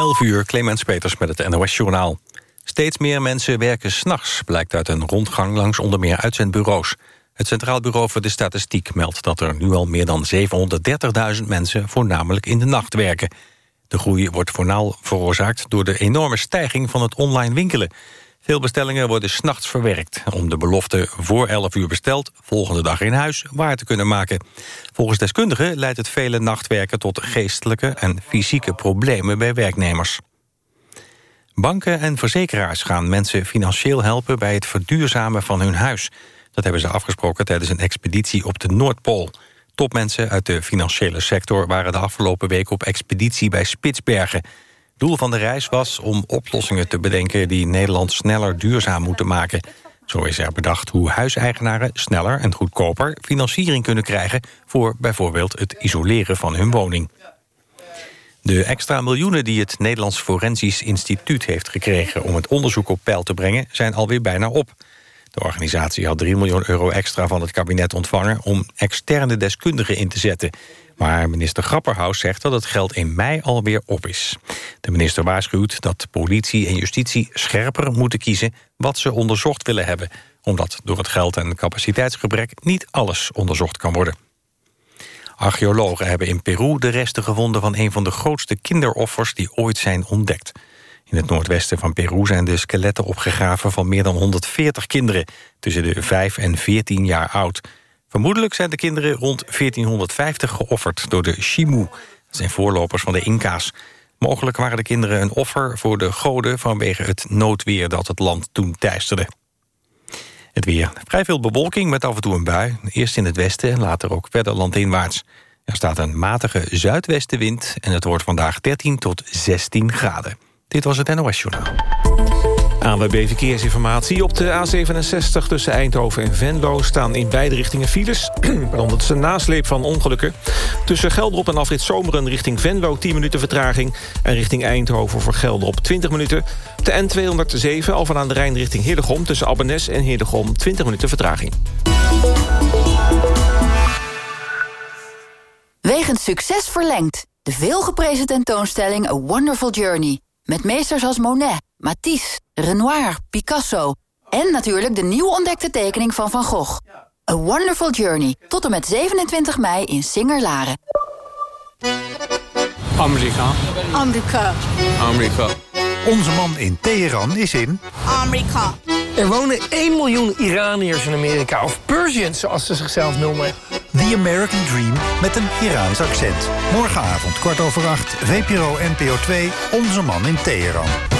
11 uur, Clemens Peters met het NOS-journaal. Steeds meer mensen werken s'nachts, blijkt uit een rondgang langs onder meer uitzendbureaus. Het Centraal Bureau voor de Statistiek meldt dat er nu al meer dan 730.000 mensen voornamelijk in de nacht werken. De groei wordt voornaal veroorzaakt door de enorme stijging van het online winkelen. Veel bestellingen worden s'nachts verwerkt... om de belofte voor 11 uur besteld, volgende dag in huis, waar te kunnen maken. Volgens deskundigen leidt het vele nachtwerken... tot geestelijke en fysieke problemen bij werknemers. Banken en verzekeraars gaan mensen financieel helpen... bij het verduurzamen van hun huis. Dat hebben ze afgesproken tijdens een expeditie op de Noordpool. Topmensen uit de financiële sector waren de afgelopen week op expeditie bij Spitsbergen. Doel van de reis was om oplossingen te bedenken... die Nederland sneller duurzaam moeten maken. Zo is er bedacht hoe huiseigenaren sneller en goedkoper... financiering kunnen krijgen voor bijvoorbeeld het isoleren van hun woning. De extra miljoenen die het Nederlands Forensisch Instituut heeft gekregen... om het onderzoek op peil te brengen, zijn alweer bijna op. De organisatie had 3 miljoen euro extra van het kabinet ontvangen... om externe deskundigen in te zetten. Maar minister Grapperhaus zegt dat het geld in mei alweer op is. De minister waarschuwt dat politie en justitie scherper moeten kiezen... wat ze onderzocht willen hebben. Omdat door het geld en capaciteitsgebrek niet alles onderzocht kan worden. Archeologen hebben in Peru de resten gevonden... van een van de grootste kinderoffers die ooit zijn ontdekt. In het noordwesten van Peru zijn de skeletten opgegraven... van meer dan 140 kinderen tussen de 5 en 14 jaar oud... Vermoedelijk zijn de kinderen rond 1450 geofferd door de Shimu. Dat zijn voorlopers van de Inca's. Mogelijk waren de kinderen een offer voor de goden... vanwege het noodweer dat het land toen teisterde. Het weer. Vrij veel bewolking met af en toe een bui. Eerst in het westen, later ook verder landinwaarts. Er staat een matige zuidwestenwind... en het wordt vandaag 13 tot 16 graden. Dit was het NOS Journaal. ANWB Verkeersinformatie. Op de A67 tussen Eindhoven en Venlo staan in beide richtingen files. dat is een nasleep van ongelukken. Tussen Gelderop en Afrit Zomeren richting Venlo 10 minuten vertraging. En richting Eindhoven voor Gelderop 20 minuten. De N207 al van aan de Rijn richting Heerdegom... tussen Abbenes en Heerdegom 20 minuten vertraging. Wegens succes verlengd. De veelgeprezen tentoonstelling A Wonderful Journey. Met meesters als Monet, Matisse, Renoir, Picasso... en natuurlijk de nieuw ontdekte tekening van Van Gogh. A Wonderful Journey. Tot en met 27 mei in Singer-Laren. Amerika. Amerika. Amerika. Onze man in Teheran is in... Amerika. Er wonen 1 miljoen Iraniërs in Amerika, of Persians zoals ze zichzelf noemen. The American Dream met een Iraans accent. Morgenavond, kwart over acht, VPRO NPO 2, Onze man in Teheran.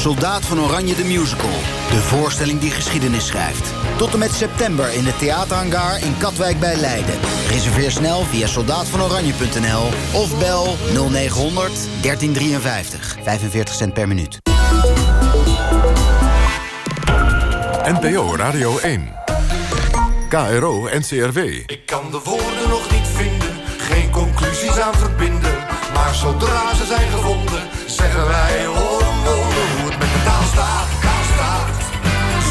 Soldaat van Oranje de Musical. De voorstelling die geschiedenis schrijft. Tot en met september in de theaterhangar in Katwijk bij Leiden. Reserveer snel via soldaatvanoranje.nl of bel 0900 1353. 45 cent per minuut. NPO Radio 1. KRO NCRW. Ik kan de woorden nog niet vinden, geen conclusies aan verbinden. Maar zodra ze zijn gevonden, zeggen wij staat, staat.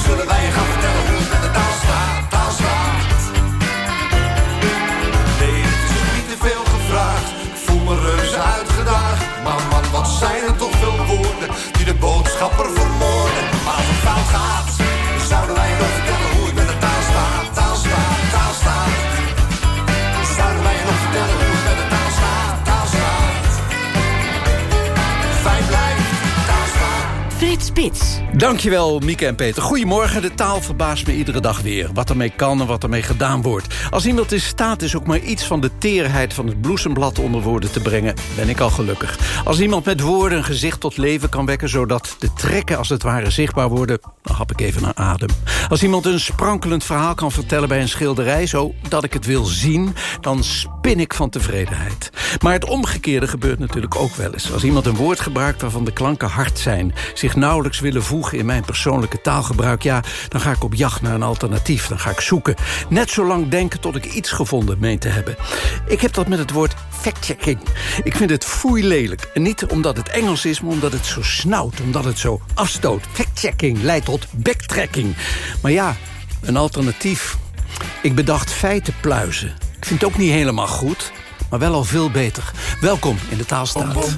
Zullen wij je gaan vertellen hoe het met de taal staat. Spits. Dankjewel, Mieke en Peter. Goedemorgen, de taal verbaast me iedere dag weer. Wat ermee kan en wat ermee gedaan wordt. Als iemand in staat is ook maar iets van de teerheid van het bloesemblad onder woorden te brengen, ben ik al gelukkig. Als iemand met woorden een gezicht tot leven kan wekken, zodat de trekken als het ware zichtbaar worden, dan hap ik even naar adem. Als iemand een sprankelend verhaal kan vertellen bij een schilderij, zodat ik het wil zien, dan spin ik van tevredenheid. Maar het omgekeerde gebeurt natuurlijk ook wel eens. Als iemand een woord gebruikt waarvan de klanken hard zijn, zich nauwelijks willen voegen in mijn persoonlijke taalgebruik... ja, dan ga ik op jacht naar een alternatief. Dan ga ik zoeken. Net zo lang denken tot ik iets gevonden meen te hebben. Ik heb dat met het woord fact-checking. Ik vind het foei lelijk. En niet omdat het Engels is, maar omdat het zo snauwt. Omdat het zo afstoot. Fact-checking leidt tot backtracking. Maar ja, een alternatief. Ik bedacht feiten pluizen. Ik vind het ook niet helemaal goed, maar wel al veel beter. Welkom in de taalstaat.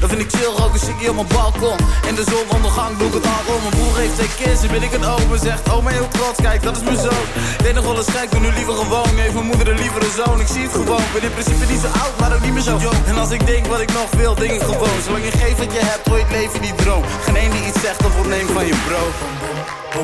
dan vind ik chill, roken chickie op mijn balkon. In de zonondergang doe ik het al om. Mijn broer heeft twee kids, ben ik het open Zegt, oh maar heel trots, kijk dat is mijn zoon. Deed nog wel eens gek, doe nu liever gewoon. Heeft mijn moeder een lievere zoon, ik zie het gewoon. Ben in principe niet zo oud, maar ook niet meer zo En als ik denk wat ik nog wil, denk ik gewoon. Zolang je geeft wat je hebt, hoor je leven niet droom. Geen een die iets zegt of neem van je bro Je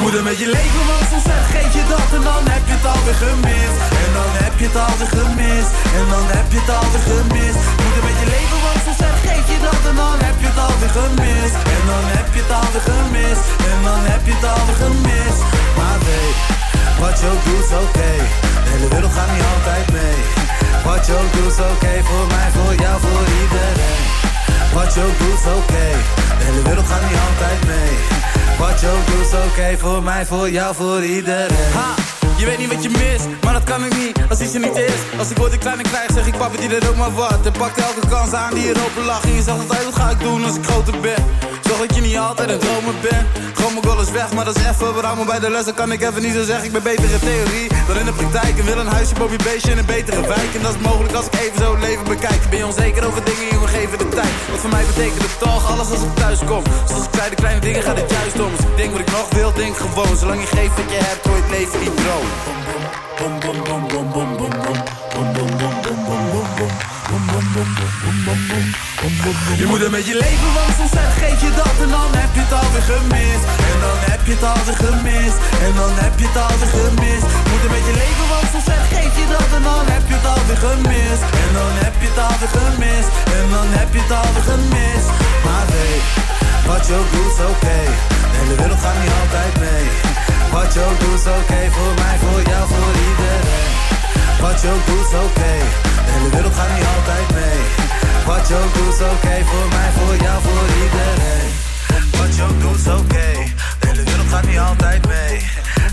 moet er met je leven, want soms vergeet je dat En dan heb je het alweer gemist. En dan heb je het alweer gemist En dan heb je het alweer gemist. Je moet er met je leven, want soms vergeet je dat En dan heb je het alweer gemist. En dan heb je het alweer gemist En dan heb je het alweer gemist. Maar weet, wat je ook doet is oké. De hele wereld gaat niet altijd mee Wat je ook doet oké Voor mij, voor jou, voor iedereen. Wat je ook doet oké De hele wereld gaat niet altijd mee. Wat je ook doet oké voor mij, voor jou, voor iedereen. Ha, je weet niet wat je mist, maar dat kan ik niet. Als iets er niet is Als ik word een kleine krijg, zeg ik papa die er ook maar wat. En pak elke kans aan die er open lag. En je zegt wat ga ik doen als ik groter ben Zorg dat je niet altijd een dromer bent Gewoon mijn goal is weg, maar dat is even me bij de les, dan kan ik even niet zo zeggen Ik ben beter in theorie dan in de praktijk En wil een huisje, Bobby Beestje in een betere wijk En dat is mogelijk als ik even zo leven bekijk Ben je onzeker over dingen, jongen, geven de tijd Wat voor mij betekent het toch, alles als ik thuis kom Zoals ik zei, de kleine dingen gaat het juist om Als ik denk wat ik nog wil, denk gewoon Zolang je geeft wat je hebt, hoor het leven niet droom Bom bom bom bom bom bom bom bom bom bom bom bom bom bom Bom bom bom bom bom bom bom je moet er met je leven, want soms vergeet je dat. En dan heb je het alweer gemist. En dan heb je het alweer gemist. En dan heb je het alweer gemist. Je moet er met je leven, want soms vergeet je dat. En dan heb je het alweer gemist. En dan heb je het alweer gemist. En dan heb je het alweer gemist. Maar weet, wat je ook is oké. De hele wereld gaat niet altijd mee. Wat je ook is oké. Voor mij, voor jou, voor iedereen. Wat je ook doet is oké De wereld gaat niet altijd mee wat je ook doet is oké voor mij, voor jou, voor iedereen. Wat je ook doet is oké, de hele wereld gaat niet altijd mee.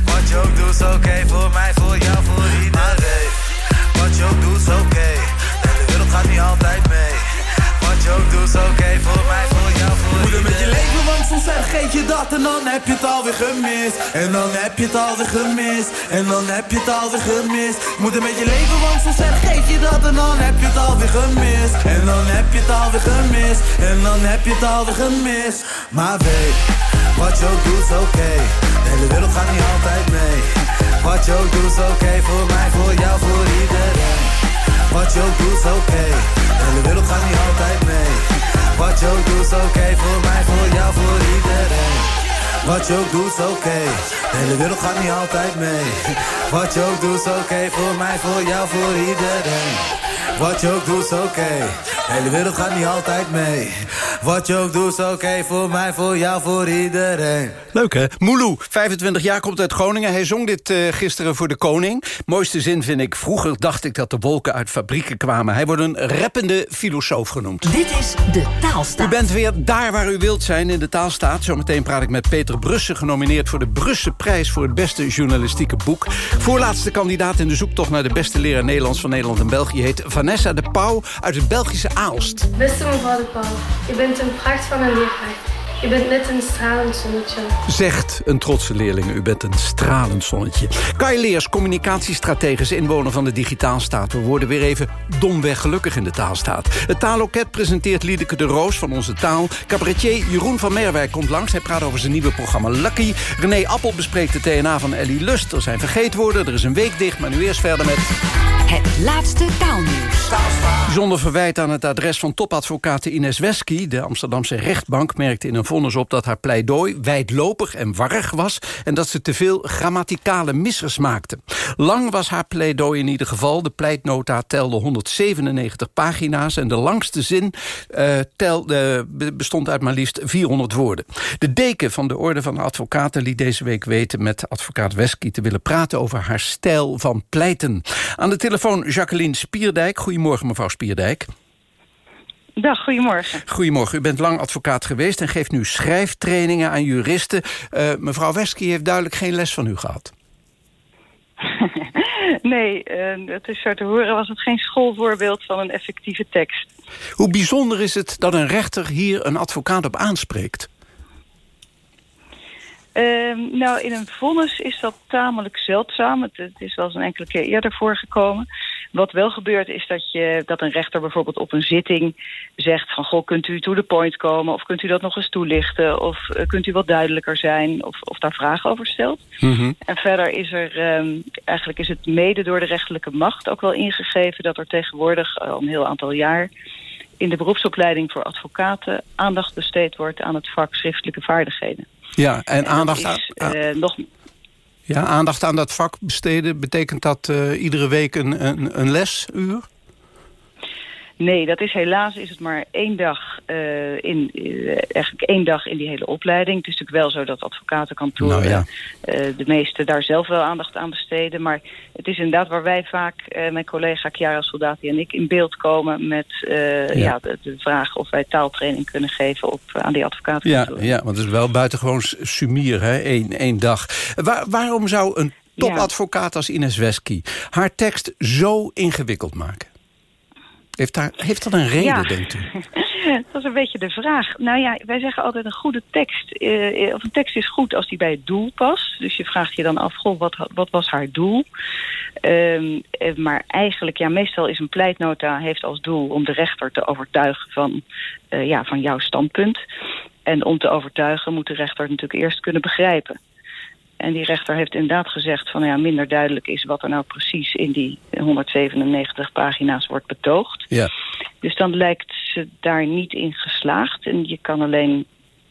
Wat je ook doet is oké voor mij, voor jou, voor iedereen. Wat je ook doet is oké, de hele wereld gaat niet altijd mee. Wat je ook doet is oké voor mij, voor jou, voor iedereen. met je leven, want soms vergeet je dat en dan heb je het alweer gemist. En dan heb je het alweer gemist. En dan heb je het alweer gemist. Moet met je leven, want soms vergeet je dat en dan heb je het alweer gemist. En dan heb je het alweer gemist. En dan heb je het alweer gemist. Maar weet, wat je ook doet is oké. De hele wereld gaat niet altijd mee. Wat je ook doet is oké. Voor mij, voor jou, voor iedereen. Wat je ook doet is oké. De hele wereld gaat niet altijd mee. Wat je ook doet is oké. Voor mij, voor jou, voor iedereen. Wat je ook doet is oké. De hele wereld gaat niet altijd mee. Wat je ook doet is oké. Voor mij, voor jou, voor iedereen. Wat je ook doet is oké. De hele wereld gaat niet altijd mee. Wat je ook doet is oké. Voor mij, voor jou, voor iedereen. Leuk hè? Moulou, 25 jaar, komt uit Groningen. Hij zong dit uh, gisteren voor de koning. Mooiste zin vind ik, vroeger dacht ik dat de wolken uit fabrieken kwamen. Hij wordt een rappende filosoof genoemd. Dit is de Taalstaat. U bent weer daar waar u wilt zijn in de Taalstaat. Zometeen praat ik met Peter Brussen, genomineerd voor de Brusse Prijs... voor het beste journalistieke boek. Voorlaatste kandidaat in de zoektocht naar de beste leraar Nederlands... van Nederland en België heet Vanessa de Pauw uit het Belgische Aalst. Beste mevrouw de Pauw, u bent een pracht van een leerkracht. Je bent net een stralend zonnetje. Zegt een trotse leerling, u bent een stralend zonnetje. Kai Leers, communicatiestrategisch inwoner van de Digitaalstaat. We worden weer even domweg gelukkig in de taalstaat. Het taalloket presenteert Liedeke de Roos van Onze Taal. Cabaretier Jeroen van Merwijk komt langs. Hij praat over zijn nieuwe programma Lucky. René Appel bespreekt de TNA van Ellie Lust. Er zijn vergeetwoorden, er is een week dicht, maar nu eerst verder met... Het laatste taalnieuws. Zonder verwijt aan het adres van topadvocaat Ines Wesky... de Amsterdamse rechtbank merkte in een vonnis op dat haar pleidooi... wijdlopig en warrig was en dat ze te veel grammaticale missers maakte. Lang was haar pleidooi in ieder geval. De pleitnota telde 197 pagina's... en de langste zin uh, telde, bestond uit maar liefst 400 woorden. De deken van de Orde van Advocaten liet deze week weten... met advocaat Wesky te willen praten over haar stijl van pleiten. Aan de telefoon Jacqueline Spierdijk. Goedemorgen, mevrouw Spierdijk. Dag, goedemorgen. Goedemorgen. U bent lang advocaat geweest en geeft nu schrijftrainingen aan juristen. Uh, mevrouw Wesky heeft duidelijk geen les van u gehad. nee, uh, het is zo te horen was het geen schoolvoorbeeld van een effectieve tekst. Hoe bijzonder is het dat een rechter hier een advocaat op aanspreekt? Uh, nou, in een vonnis is dat tamelijk zeldzaam. Het, het, is wel eens een enkele keer eerder voorgekomen. Wat wel gebeurt is dat, je, dat een rechter bijvoorbeeld op een zitting zegt van... goh, kunt u to the point komen of kunt u dat nog eens toelichten... of uh, kunt u wat duidelijker zijn of, of daar vragen over stelt. Mm -hmm. En verder is er, um, eigenlijk is het mede door de rechterlijke macht ook wel ingegeven... dat er tegenwoordig al een heel aantal jaar in de beroepsopleiding voor advocaten... aandacht besteed wordt aan het vak schriftelijke vaardigheden. Ja, en, en aandacht is, aan... Uh, nog, ja, aandacht aan dat vak besteden, betekent dat uh, iedere week een, een, een lesuur? Nee, dat is helaas is het maar één dag, uh, in, uh, eigenlijk één dag in die hele opleiding. Het is natuurlijk wel zo dat advocatenkantoren nou ja. uh, de meeste daar zelf wel aandacht aan besteden. Maar het is inderdaad waar wij vaak, mijn collega Chiara Soldati en ik, in beeld komen met ja. ja de, de, vraag of wij taaltraining kunnen geven op, aan die advocatenkantoren. Ja, ja, want het is wel buitengewoon sumier, hè, één, één dag. Waar, waarom zou een topadvocaat als Ines Wesky haar tekst zo ingewikkeld maken? Heeft, daar, heeft dat een reden, ja. denkt u? dat is een beetje de vraag. Nou ja, wij zeggen altijd een goede tekst. Uh, of een tekst is goed als die bij het doel past. Dus je vraagt je dan af, goh, wat, wat was haar doel? Um, maar eigenlijk, ja, meestal is een pleitnota heeft als doel om de rechter te overtuigen van, uh, ja, van jouw standpunt. En om te overtuigen moet de rechter natuurlijk eerst kunnen begrijpen. En die rechter heeft inderdaad gezegd van ja, minder duidelijk is wat er nou precies in die 197 pagina's wordt betoogd. Ja. Dus dan lijkt ze daar niet in geslaagd. En je kan alleen,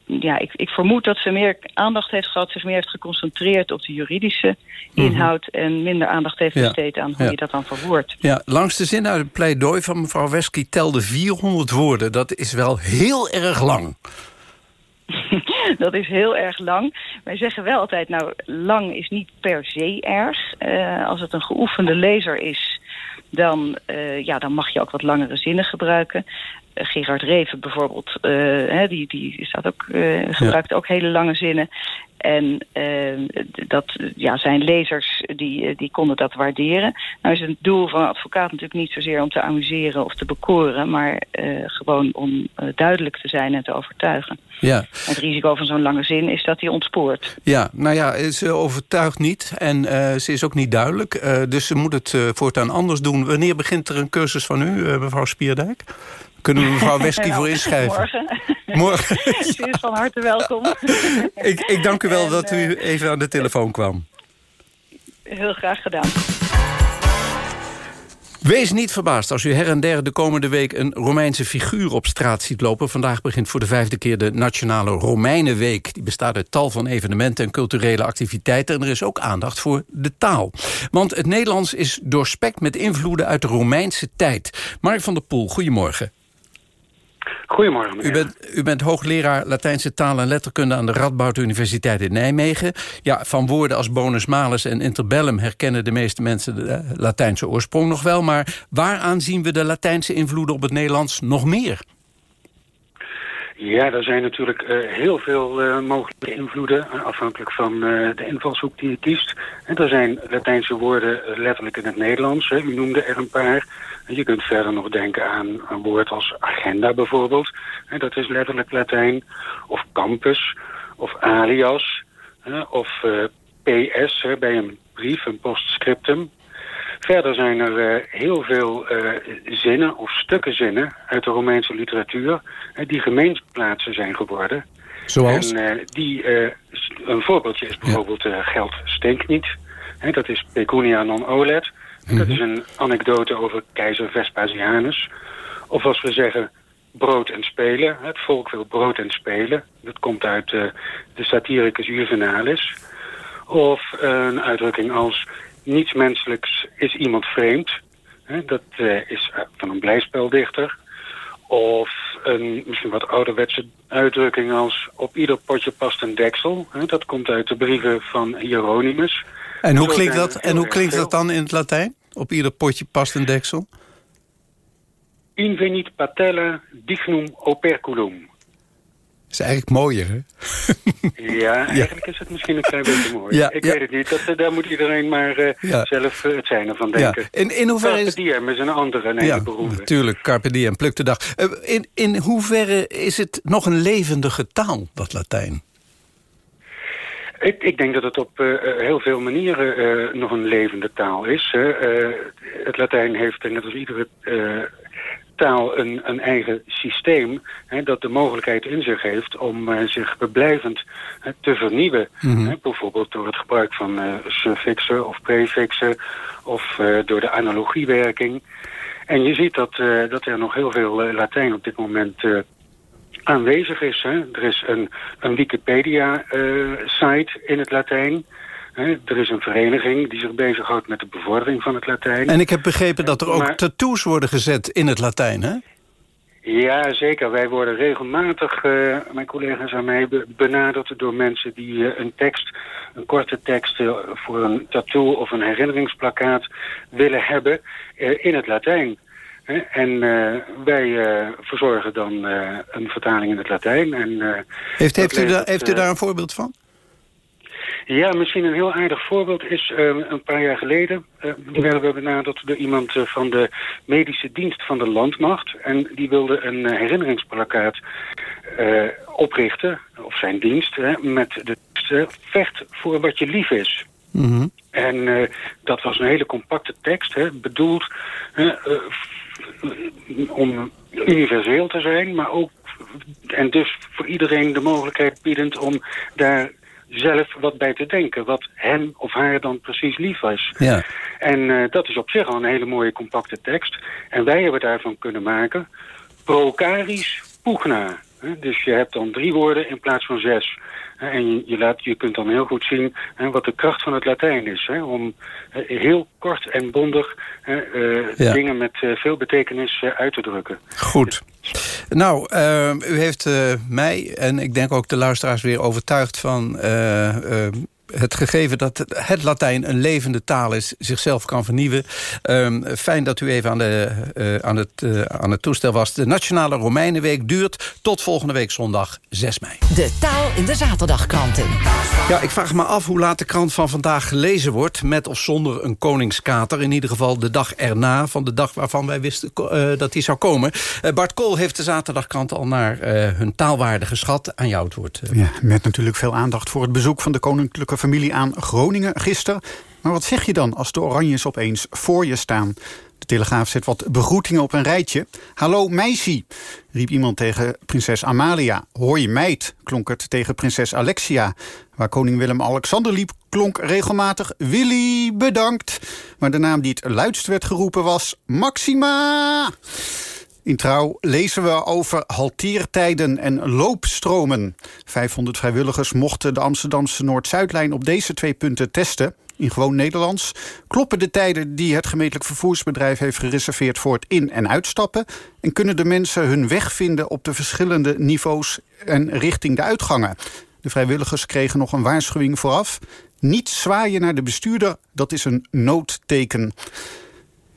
ja, ik, ik vermoed dat ze meer aandacht heeft gehad, zich meer heeft geconcentreerd op de juridische inhoud mm -hmm. en minder aandacht heeft besteed ja. aan hoe ja. je dat dan verwoordt. Ja, langs de zin uit het pleidooi van mevrouw Wesky telde 400 woorden. Dat is wel heel erg lang. dat is heel erg lang. Wij zeggen wel altijd, nou, lang is niet per se erg. Uh, als het een geoefende lezer is, dan, uh, ja, dan mag je ook wat langere zinnen gebruiken. Uh, Gerard Reven bijvoorbeeld, hè, die, die staat ook, gebruikt ja. ook hele lange zinnen. En uh, dat, ja, zijn lezers die, die konden dat waarderen. Nou is het doel van een advocaat natuurlijk niet zozeer om te amuseren of te bekoren... maar uh, gewoon om uh, duidelijk te zijn en te overtuigen. Ja. Het risico van zo'n lange zin is dat hij ontspoort. Ja, nou ja, ze overtuigt niet en ze is ook niet duidelijk. dus ze moet het voortaan anders doen. Wanneer begint er een cursus van u, mevrouw Spierdijk? Kunnen we mevrouw Wesky voor inschrijven? Morgen. Morgen. Ze is van harte welkom. ik, ik dank u wel en, dat u even aan de telefoon kwam. Heel graag gedaan. Wees niet verbaasd als u her en der de komende week... een Romeinse figuur op straat ziet lopen. Vandaag begint voor de vijfde keer de Nationale Romeinenweek. Die bestaat uit tal van evenementen en culturele activiteiten. En er is ook aandacht voor de taal. Want het Nederlands is doorspekt met invloeden uit de Romeinse tijd. Mark van der Poel, goedemorgen. Goedemorgen. Meneer. U bent, u bent hoogleraar Latijnse taal en letterkunde aan de Radboud Universiteit in Nijmegen. Ja, van woorden als bonus malus en interbellum herkennen de meeste mensen de Latijnse oorsprong nog wel. Maar waaraan zien we de Latijnse invloeden op het Nederlands nog meer? Ja, er zijn natuurlijk uh, heel veel uh, mogelijke invloeden, afhankelijk van uh, de invalshoek die je kiest. En er zijn Latijnse woorden letterlijk in het Nederlands, hè. u noemde er een paar. Je kunt verder nog denken aan een woord als agenda bijvoorbeeld. En dat is letterlijk Latijn. Of campus, of alias, of PS hè, bij een brief, een postscriptum. Verder zijn er uh, heel veel uh, zinnen of stukken zinnen uit de Romeinse literatuur... Die gemeenplaatsen zijn geworden. Zoals? En die, een voorbeeldje is bijvoorbeeld ja. geld stinkt niet. dat is pecunia non olet. -hmm. Dat is een anekdote over keizer Vespasianus. Of als we zeggen brood en spelen. Het volk wil brood en spelen. Dat komt uit de satiricus Juvenalis. Of een uitdrukking als niets menselijks is iemand vreemd. dat uh, is van een blijspeldichter. Of een misschien wat ouderwetse uitdrukking als... op ieder potje past een deksel. dat komt uit de brieven van Hieronymus. En hoe klinkt dat, en hoe klinkt dat dan in het Latijn? Op ieder potje past een deksel? Invenit patella dignum operculum is eigenlijk mooier, hè? Ja, eigenlijk is het misschien een klein beetje mooi. Ja, ik weet het niet. Dat, daar moet iedereen maar uh, zelf uh, het zijn van denken. Ja. In, in hoeverre Carpe diem is een andere, een ja, beroemde. natuurlijk. Carpe diem, pluk de dag. Uh, in, in hoeverre is het nog een levendige taal, dat Latijn? Ik, ik, denk dat het op uh, heel veel manieren uh, nog een levende taal is. Uh, het Latijn heeft, net als iedere taal een, een eigen systeem... Hè, dat de mogelijkheid in zich heeft om zich blijvend te vernieuwen. Mm -hmm. hè, bijvoorbeeld door het gebruik van suffixen of prefixen... of door de analogiewerking. En je ziet dat, dat er nog heel veel Latijn op dit moment aanwezig is. Hè. Er is een, een Wikipedia-site in het Latijn... He, er is een vereniging die zich bezighoudt met de bevordering van het Latijn. En ik heb begrepen dat er ook maar, tattoos worden gezet in het Latijn, hè? Ja, zeker. Wij worden regelmatig, uh, mijn collega's en mij, benaderd door mensen die uh, een tekst, een korte tekst uh, voor een tattoo of een herinneringsplakkaat willen hebben in het Latijn. En wij verzorgen dan een vertaling in het Latijn. En, heeft, heeft, u, heeft u daar een voorbeeld van? Ja, misschien een heel aardig voorbeeld is een paar jaar geleden... Werden we benaderd door iemand van de medische dienst van de landmacht. En die wilde een herinneringsplakkaat oprichten, of zijn dienst... met de tekst vecht voor wat je lief is. Mm -hmm. En dat was een hele compacte tekst, hè, bedoeld om universeel te zijn... maar ook en dus voor iedereen de mogelijkheid biedend om daar zelf wat bij te denken. Wat hem of haar dan precies lief was. Ja. En uh, dat is op zich al een hele mooie compacte tekst. En wij hebben daarvan kunnen maken... Procaris pugna. Dus je hebt dan drie woorden in plaats van zes. En je, laat, je kunt dan heel goed zien hè, wat de kracht van het Latijn is. Hè, om heel kort en bondig ja. dingen met uh, veel betekenis uit te drukken. Goed. Nou, u heeft mij en ik denk ook de luisteraars weer overtuigd van het gegeven dat het Latijn een levende taal is... zichzelf kan vernieuwen. Um, fijn dat u even aan, de, uh, aan, het, uh, aan het toestel was. De Nationale Romeinenweek duurt tot volgende week zondag 6 mei. De taal in de zaterdagkranten. Ja, ik vraag me af hoe laat de krant van vandaag gelezen wordt... met of zonder een koningskater. In ieder geval de dag erna van de dag waarvan wij wisten uh, dat die zou komen. Bart Kool heeft de zaterdagkrant al naar hun taalwaarde geschat. Aan jou het woord. Ja, met natuurlijk veel aandacht voor het bezoek van de koninklijke familie aan Groningen gisteren. Maar wat zeg je dan als de Oranjes opeens voor je staan? De Telegraaf zet wat begroetingen op een rijtje. Hallo meisje, riep iemand tegen prinses Amalia. Hoi meid, klonk het tegen prinses Alexia. Waar koning Willem-Alexander liep, klonk regelmatig Willy bedankt. Maar de naam die het luidst werd geroepen was Maxima. In Trouw lezen we over halteertijden en loopstromen. 500 vrijwilligers mochten de Amsterdamse Noord-Zuidlijn op deze twee punten testen. In gewoon Nederlands kloppen de tijden die het gemeentelijk vervoersbedrijf heeft gereserveerd voor het in- en uitstappen. En kunnen de mensen hun weg vinden op de verschillende niveaus en richting de uitgangen. De vrijwilligers kregen nog een waarschuwing vooraf. Niet zwaaien naar de bestuurder, dat is een noodteken.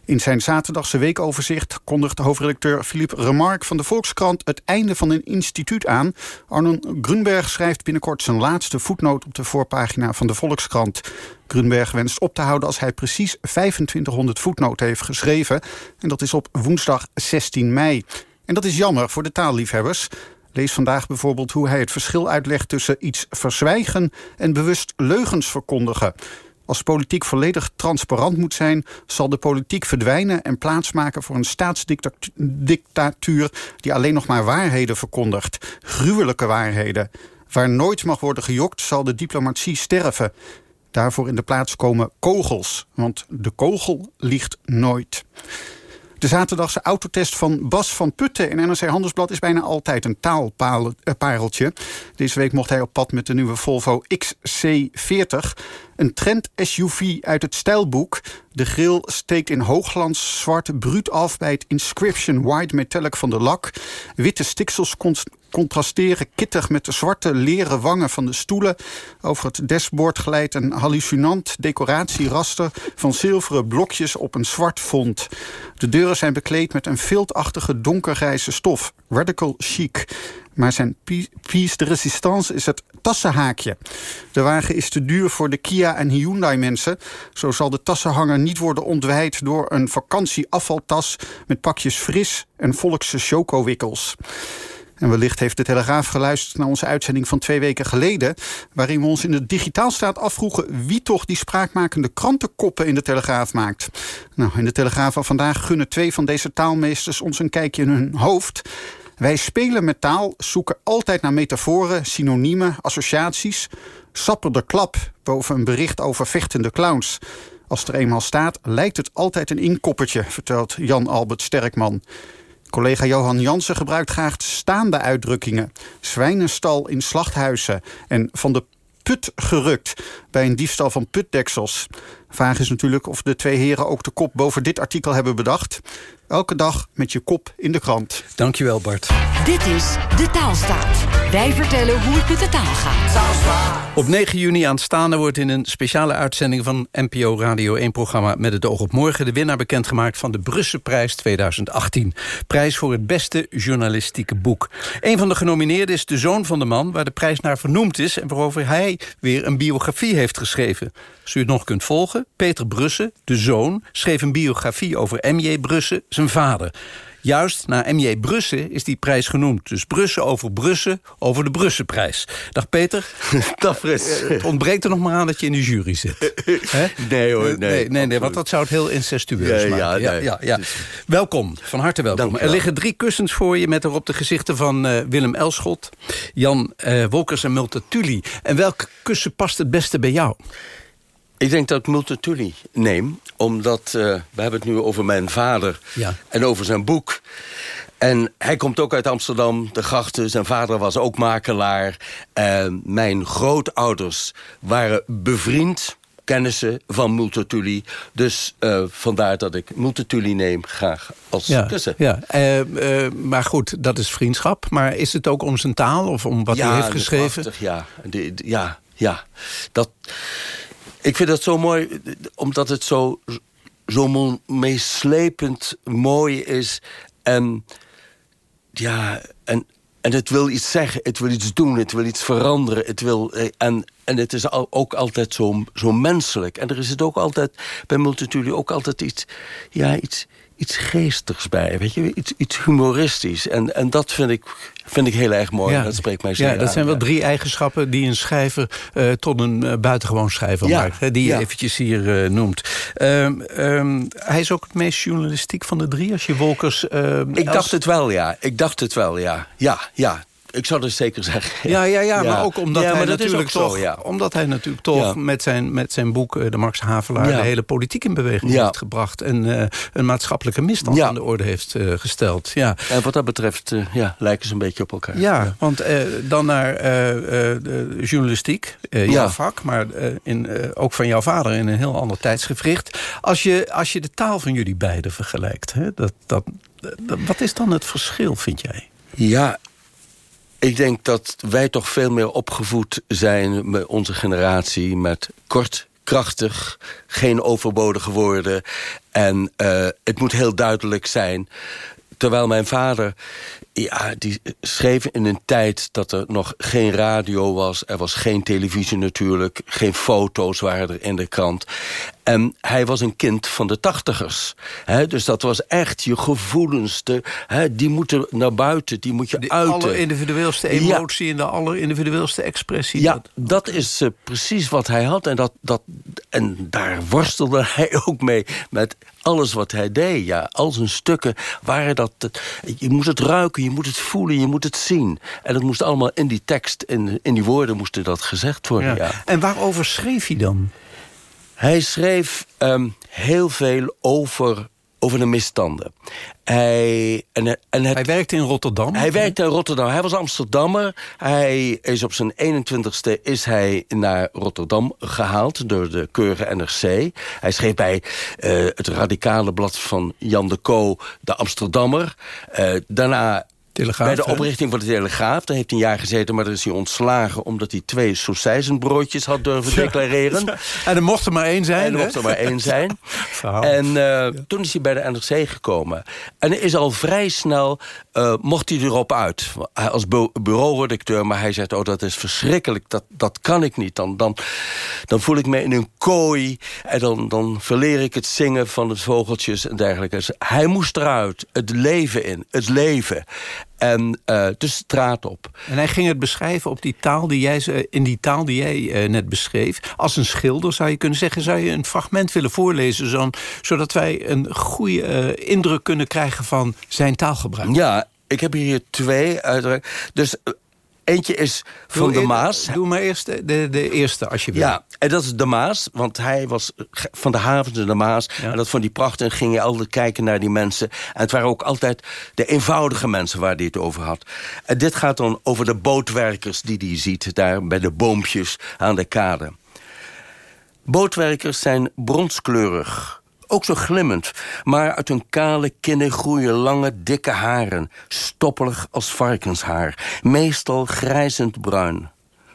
In zijn zaterdagse weekoverzicht kondigt hoofdredacteur Philippe Remarque van de Volkskrant het einde van een instituut aan. Arnon Grunberg schrijft binnenkort zijn laatste voetnoot op de voorpagina van de Volkskrant. Grunberg wenst op te houden als hij precies 2500 voetnoten heeft geschreven. En dat is op woensdag 16 mei. En dat is jammer voor de taalliefhebbers. Lees vandaag bijvoorbeeld hoe hij het verschil uitlegt tussen iets verzwijgen en bewust leugens verkondigen. Als politiek volledig transparant moet zijn, zal de politiek verdwijnen en plaatsmaken voor een staatsdictatuur die alleen nog maar waarheden verkondigt. Gruwelijke waarheden. Waar nooit mag worden gejokt, zal de diplomatie sterven. Daarvoor in de plaats komen kogels, want de kogel liegt nooit. De zaterdagse autotest van Bas van Putten in NRC Handelsblad... is bijna altijd een taalpareltje. Deze week mocht hij op pad met de nieuwe Volvo XC40. Een trend-SUV uit het stijlboek. De grill steekt in hoogglans zwart bruut af bij het Inscription White Metallic van de lak. Witte stiksels contrasteren kittig met de zwarte leren wangen van de stoelen. Over het dashboard glijdt een hallucinant decoratieraster... van zilveren blokjes op een zwart fond. De deuren zijn bekleed met een viltachtige donkergrijze stof. Radical chic. Maar zijn piece de résistance is het tassenhaakje. De wagen is te duur voor de Kia en Hyundai mensen. Zo zal de tassenhanger niet worden ontwijd door een vakantieafvaltas... met pakjes fris en volkse chocowikkels. En wellicht heeft de Telegraaf geluisterd naar onze uitzending van twee weken geleden... waarin we ons in de digitaalstaat afvroegen... wie toch die spraakmakende krantenkoppen in de Telegraaf maakt. Nou, in de Telegraaf van vandaag gunnen twee van deze taalmeesters... ons een kijkje in hun hoofd. Wij spelen met taal, zoeken altijd naar metaforen, synoniemen, associaties. Sapper klap boven een bericht over vechtende clowns. Als er eenmaal staat, lijkt het altijd een inkoppertje... vertelt Jan-Albert Sterkman. Collega Johan Jansen gebruikt graag staande uitdrukkingen. Zwijnenstal in slachthuizen en van de put gerukt bij een diefstal van putdeksels. Vraag is natuurlijk of de twee heren ook de kop boven dit artikel hebben bedacht. Elke dag met je kop in de krant. Dankjewel Bart. Dit is De Taalstaat. Wij vertellen hoe het met de taal gaat. Op 9 juni aanstaande wordt in een speciale uitzending van NPO Radio 1-programma Met het oog op morgen de winnaar bekendgemaakt van de Brusselprijs 2018. Prijs voor het beste journalistieke boek. Een van de genomineerden is De Zoon van de Man, waar de prijs naar vernoemd is en waarover hij weer een biografie heeft geschreven. Als u het nog kunt volgen, Peter Brussen, de zoon, schreef een biografie over M.J. Brussen, zijn vader. Juist naar M.J. Brussen is die prijs genoemd. Dus Brussen over Brussen over de Brussenprijs. Dag Peter. Dag Frits. Het ontbreekt er nog maar aan dat je in de jury zit. nee hoor, nee. Nee, nee, nee, want dat zou het heel incestueus Ja, maken. ja, Ja, nee. ja, ja. Welkom, van harte welkom. Dank Er liggen drie kussens voor je met erop de gezichten van eh, Willem Elschot... Jan eh, Wolkers en Multatuli. En welk kussen past het beste bij jou? Ik denk dat ik Multatuli neem, omdat eh, we hebben het nu over mijn vader Ja. en over zijn boek. En hij komt ook uit Amsterdam, de grachten. Zijn vader was ook makelaar. Eh, mijn grootouders waren bevriend, kennissen van Multatuli. Dus eh, vandaar dat ik Multatuli neem graag als Ja, kussen. ja. Maar goed, dat is vriendschap. Maar is het ook om zijn taal of om wat ja, hij heeft geschreven? prachtig, ja, De- de- ja, ja. Dat, ik vind dat zo mooi, eh, omdat het zo, zo meeslepend mooi is. En ja, en, en het wil iets zeggen, het wil iets doen, het wil iets veranderen. Het wil, eh, en, en het is ook altijd zo, zo menselijk. En er is het ook altijd, bij Multatuli ook altijd iets, ja, iets, iets geestigs bij. Weet je, iets, iets humoristisch. En, en dat vind ik, vind ik heel erg mooi. Dat spreekt mij zeer Ja, dat aan, zijn wel ja. drie eigenschappen die een schrijver eh, tot een eh, buitengewoon schrijver Ja, maakt. Hè, die je eventjes hier eh, noemt. Ehm, ehm, hij is ook het meest journalistiek van de drie, als je Wolkers... ehm, Ik als- dacht het wel, ja. Ik dacht het wel, ja. Ja, ja. Ik zou dat zeker zeggen. Ja, ja, ja, maar ook omdat Ja, hij natuurlijk ook zo, toch, ja. omdat hij natuurlijk toch met, zijn, met zijn boek eh, De Max Havelaar de hele politiek in beweging heeft gebracht en eh, een maatschappelijke misstand aan de orde heeft eh, gesteld. Ja. En wat dat betreft ja, lijken ze een beetje op elkaar. Ja, want dan naar journalistiek, jouw vak, maar in, ook van jouw vader in een heel ander tijdsgevricht. Als je, als je de taal van jullie beiden vergelijkt, hè, dat, dat, dat- wat is dan het verschil, vind jij? Ja, ik denk dat wij toch veel meer opgevoed zijn... onze generatie met kort, krachtig, geen overbodige woorden. En eh, het moet heel duidelijk zijn. Terwijl mijn vader, ja, die schreef in een tijd dat er nog geen radio was. Er was geen televisie natuurlijk. Geen foto's waren er in de krant. En hij was een kind van de tachtigers. Hè, dus dat was echt je gevoelens. De, hè, die moeten naar buiten, die moet je De uiten. allerindividueelste Ja. emotie en de allerindividueelste expressie. Ja, dat is eh, precies wat hij had. En, dat, dat, en daar worstelde hij ook mee met alles wat hij deed. Ja, al zijn stukken waren dat... Je moet het ruiken, je moet het voelen, je moet het zien. En dat moest allemaal in die tekst, in, in die woorden moesten dat gezegd worden. Ja. Ja. En waarover schreef hij dan? Hij schreef ehm, heel veel over, over de misstanden. Hij, en, en het, Hij werkte in Rotterdam? Hij werkte in Rotterdam. Hij was Amsterdammer. Hij is op zijn 21ste is hij naar Rotterdam gehaald door de keurige NRC. Hij schreef bij eh, het radicale blad van Jan de Co, de Amsterdammer. Eh, daarna Telegraaf, bij de oprichting van de Telegraaf. Daar heeft hij een jaar gezeten, maar daar is hij ontslagen... omdat hij twee sausijzenbroodjes had durven declareren. En er mocht er maar één zijn. En er hè? mocht er maar één zijn. Verhaal. En eh, toen is hij bij de NRC gekomen. En is al vrij snel, eh, mocht hij erop uit. Als bu bureauredacteur, maar hij zegt... oh, dat is verschrikkelijk, dat, dat kan ik niet. Dan, dan, dan voel ik me in een kooi... en dan, dan verleer ik het zingen van de vogeltjes en dergelijke. Dus hij moest eruit, het leven in, het leven. En dus de straat op. En hij ging het beschrijven op die taal die jij, in die taal die jij eh, net beschreef. Als een schilder zou je kunnen zeggen... zou je een fragment willen voorlezen... Zo, zodat wij een goede eh, indruk kunnen krijgen van zijn taalgebruik. Ja, ik heb hier twee uiteraard. Dus eentje is van Doe de Maas. Doe maar eerst de, de, de eerste, als je wil. Ja, en dat is de Maas, want hij was van de haven de Maas. En dat vond hij prachtig en ging je altijd kijken naar die mensen. En het waren ook altijd de eenvoudige mensen waar hij het over had. En dit gaat dan over de bootwerkers die hij ziet... daar bij de boompjes aan de kade. Bootwerkers zijn bronskleurig. Ook zo glimmend. Maar uit hun kale kinnen groeien lange, dikke haren. Stoppelig als varkenshaar. Meestal grijzend bruin.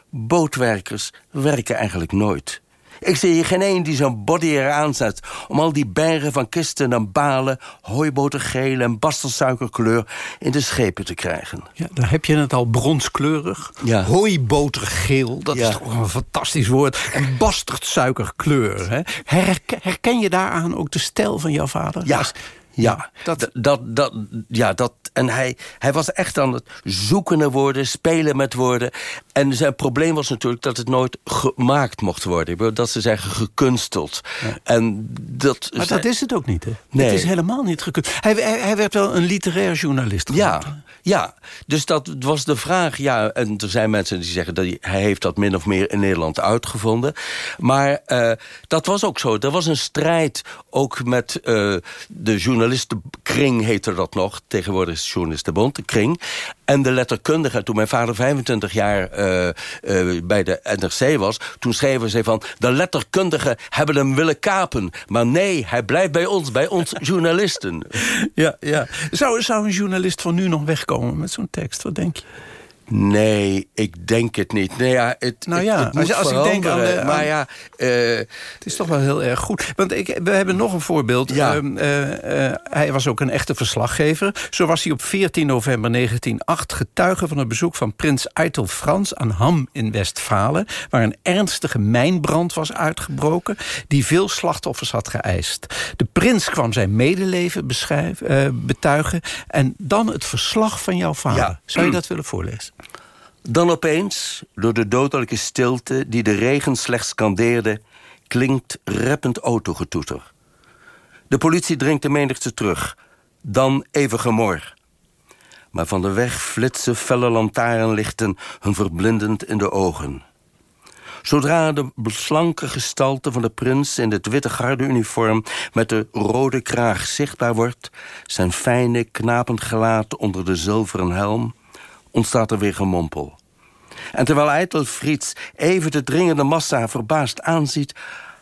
Bootwerkers werken eigenlijk nooit. Ik zie hier geen een die zijn body eraan zet... om al die bergen van kisten en balen... hooibotergeel en bastelssuikerkleur in de schepen te krijgen. Ja, dan heb je het al bronskleurig. Ja. Hooibotergeel, dat Ja. is toch een fantastisch woord. En bastardsuikerkleur. Hè? Herken, herken je daaraan ook de stijl van jouw vader? Ja, ja. Dat, dat, dat, ja, dat, en hij, hij was echt aan het zoeken naar woorden, spelen met woorden. En zijn probleem was natuurlijk dat het nooit gemaakt mocht worden. Ik bedoel, Dat ze zeggen gekunsteld. En dat, Maar dat is het ook niet, hè? Nee. Het is helemaal niet gekund. Hij, hij, hij werd wel een literair journalist. Ja, ja, dus dat was de vraag. Ja, en er zijn mensen die zeggen dat hij, hij heeft dat min of meer in Nederland uitgevonden. Maar eh, dat was ook zo. Er was een strijd ook met eh, de journalistenkring, heette dat nog. Tegenwoordig is het journalistenbond, de kring. En de letterkundigen. Toen mijn vader 25 jaar eh, eh, bij de NRC was... toen schreven ze van... de letterkundigen hebben hem willen kapen. Maar nee, hij blijft bij ons, bij ons journalisten. Ja, ja. Zou, zou een journalist van nu nog wegkomen met zo'n tekst? Wat denk je? Nee, ik denk het niet. Nee, ja, het, Nou ja, het als, als ik denk aan... de- aan- maar ja, eh, het is toch wel heel erg goed. Want ik, we hebben nog een voorbeeld. Ja. Ehm, eh, eh, hij was ook een echte verslaggever. Zo was hij op 14 november 1908 getuige van het bezoek van prins Eitel Frans aan Ham in Westfalen, waar een ernstige mijnbrand was uitgebroken die veel slachtoffers had geëist. De prins kwam zijn medeleven beschrijf, betuigen en dan het verslag van jouw vader. Ja. Zou je dat willen voorlezen? Dan opeens, door de dodelijke stilte... die de regen slechts scandeerde... klinkt reppend autogetoeter. De politie dringt de menigte terug. Dan even gemor. Maar van de weg flitsen felle lantaarnlichten... hun verblindend in de ogen. Zodra de slanke gestalte van de prins in het witte gardeuniform met de rode kraag zichtbaar wordt, zijn fijne, knapend gelaat onder de zilveren helm, ontstaat er weer gemompel. En terwijl Eitel Frits even de dringende massa verbaasd aanziet,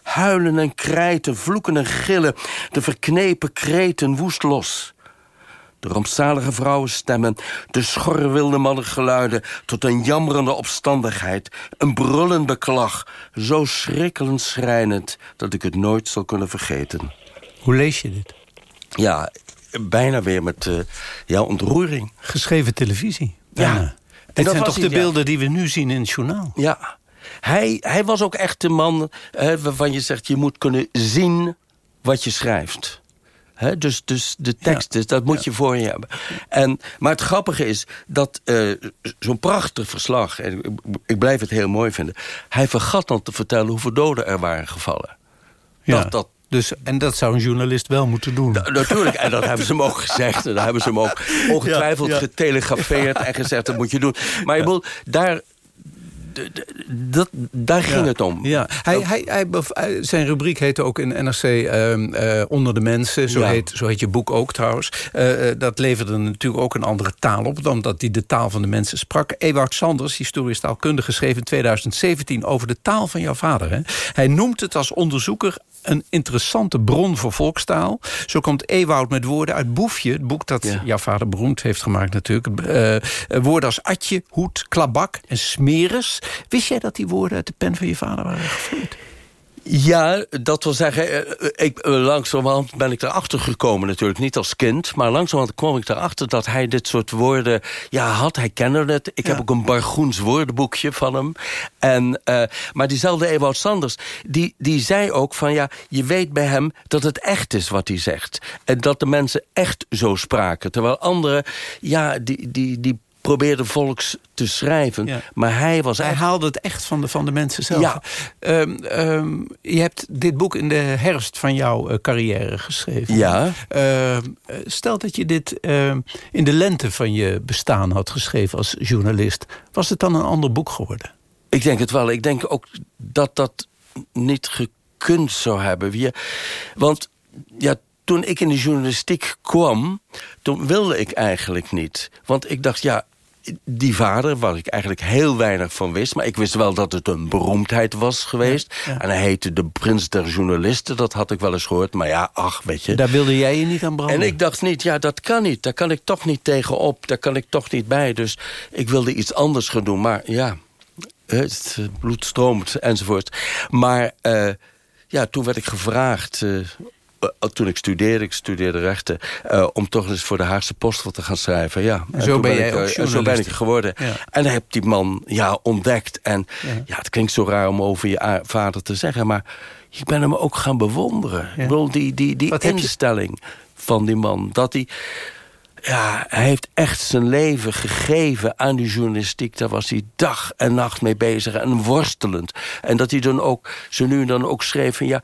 huilen en krijten, vloeken en gillen, de verknepen kreten woest los. De rampzalige vrouwenstemmen, de schorre wilde mannengeluiden... tot een jammerende opstandigheid, een brullend beklag... zo schrikkelend schrijnend dat ik het nooit zal kunnen vergeten. Hoe lees je dit? Ja, bijna weer met uh, ja, ontroering. Geschreven televisie. Ja. Bijna. Dit zijn toch de beelden die we nu zien in het journaal? Ja. Hij, hij was ook echt de man uh, waarvan je zegt... je moet kunnen zien wat je schrijft. He, dus, dus de tekst, dus dat moet je voor je hebben. En, maar het grappige is dat uh, zo'n prachtig verslag... en ik, ik, blijf het heel mooi vinden... hij vergat dan te vertellen hoeveel doden er waren gevallen. Ja. Dat, dat, dus, en dat zou een journalist wel moeten doen. Da, natuurlijk, en dat hebben ze hem ook gezegd. En daar hebben ze hem ook ongetwijfeld ja, ja. getelegrafeerd en gezegd... dat moet je doen. Maar je bedoel, daar, dat, daar ging ja. het om. Ja. Hij, hij, hij, zijn rubriek heette ook in NRC uh, uh, Onder de Mensen. Zo, Ja. heet, zo heet je boek ook trouwens. Uh, uh, dat leverde natuurlijk ook een andere taal op... dan dat hij de taal van de mensen sprak. Ewout Sanders, historisch taalkundige, schreef in 2017... over de taal van jouw vader. Hè? Hij noemt het als onderzoeker een interessante bron voor volkstaal. Zo komt Ewout met woorden uit Boefje... het boek dat jouw vader beroemd heeft gemaakt natuurlijk. Uh, woorden als atje, hoed, klabak en smeres. Wist jij dat die woorden uit de pen van je vader waren gevloeid? Ja, dat wil zeggen, ik, langzamerhand ben ik erachter gekomen natuurlijk. Niet als kind, maar langzamerhand kwam ik erachter... dat hij dit soort woorden ja, had. Hij kende het. Ik ja. heb ook een Bargoens woordenboekje van hem. En, uh, maar diezelfde Ewout Sanders, die, die zei ook van... ja, je weet bij hem dat het echt is wat hij zegt. En dat de mensen echt zo spraken. Terwijl anderen, ja, die, die, die probeerde volks te schrijven. Ja. Maar hij was Hij echt... haalde het echt van de, van de mensen zelf. Ja. Um, um, je hebt dit boek in de herfst van jouw uh, carrière geschreven. Ja. Uh, stel dat je dit uh, in de lente van je bestaan had geschreven als journalist. Was het dan een ander boek geworden? Ik denk het wel. Ik denk ook dat dat niet gekund zou hebben. Want ja, toen ik in de journalistiek kwam, toen wilde ik eigenlijk niet. Want ik dacht, ja, die vader, waar ik eigenlijk heel weinig van wist... maar ik wist wel dat het een beroemdheid was geweest. Ja, ja. En hij heette de prins der journalisten, dat had ik wel eens gehoord. Maar ja, ach, weet je... Daar wilde jij je niet aan branden? En ik dacht niet, ja, dat kan niet. Daar kan ik toch niet tegenop. Daar kan ik toch niet bij. Dus ik wilde iets anders gaan doen. Maar ja, het bloed stroomt enzovoort. Maar uh, ja, toen werd ik gevraagd... Uh, toen ik studeerde, ik studeerde rechten... Uh, om toch eens voor de Haagse Post wat te gaan schrijven. Ja. En zo ben, jij ik, uh, Zo ben ik geworden. Ja. En heb die man ja, ontdekt. En ja. ja. het klinkt zo raar om over je vader te zeggen... maar ik ben hem ook gaan bewonderen. Ja. Ik bedoel, die, die, die instelling van die man. Dat hij... Ja, hij heeft echt zijn leven gegeven aan die journalistiek. Daar was hij dag en nacht mee bezig en worstelend. En dat hij dan ook, zo nu en dan ook schreef van... ja,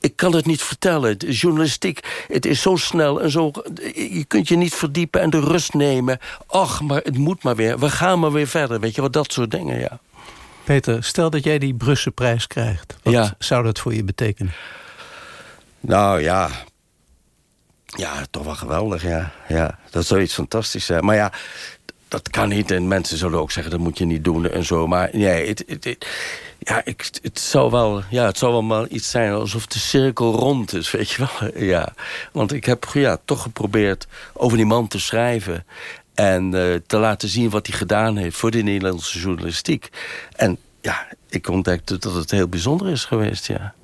ik kan het niet vertellen. De journalistiek, het is zo snel en zo... Je kunt je niet verdiepen en de rust nemen. Ach, maar het moet maar weer. We gaan maar weer verder, weet je wat, dat soort dingen, ja. Peter, stel dat jij die Brusse prijs krijgt. Wat ja. zou dat voor je betekenen? Nou ja... Ja, toch wel geweldig, ja. ja. Dat zou iets fantastisch zijn. Maar ja, dat kan niet. En mensen zullen ook zeggen, dat moet je niet doen en zo. Maar nee, het... ja, ik, het, zou wel, ja, het zou wel maar iets zijn alsof de cirkel rond is, weet je wel. Ja, want ik heb ja, toch geprobeerd over die man te schrijven... en uh, te laten zien wat hij gedaan heeft voor de Nederlandse journalistiek. En ja, ik ontdekte dat het heel bijzonder is geweest, ja.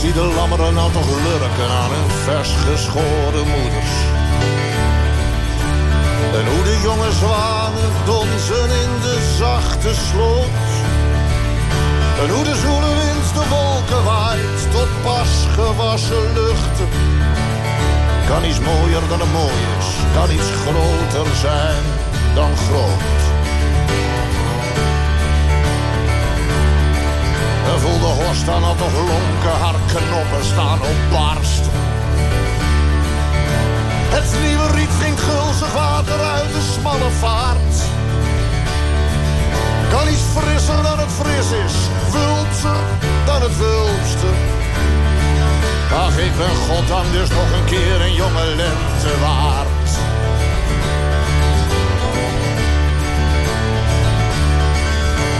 Zie de lammeren nou toch lurken aan hun vers geschoren moeders. En hoe de jonge zwanen donzen in de zachte sloot. En hoe de zoele wind de wolken waait tot pas gewassen luchten. Kan iets mooier dan een mooi is, kan iets groter zijn dan groot. Voel de horst aan al toch lonken, haar knoppen staan op barst. Het nieuwe riet ging gulzig water uit de smalle vaart. Kan iets frisser dan het fris is, wulpser dan het wulpste. Ach, ik ben goddank dus nog een keer een jonge lente waard.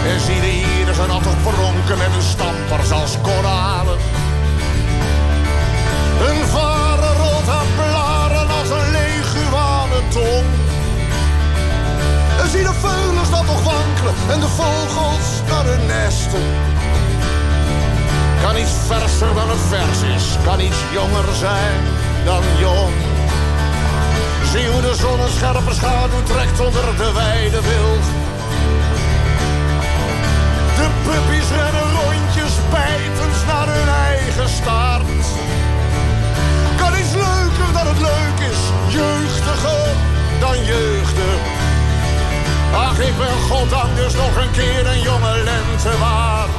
En zie de zijn altijd met een stampers als koralen. Een varen rolt aan blaren als een leguane tong. En zie de veulens dat nog wankelen en de vogels naar hun nesten. Kan iets verser dan het vers is, kan iets jonger zijn dan jong. Zie hoe de zon een scherpe schaduw trekt onder de wijde wilg. Puppies rennen rondjes bijtend naar hun eigen staart. Kan iets leuker dan het leuk is, jeugdiger dan jeugdig. Ach, ik ben goddank dus nog een keer een jonge lente waard.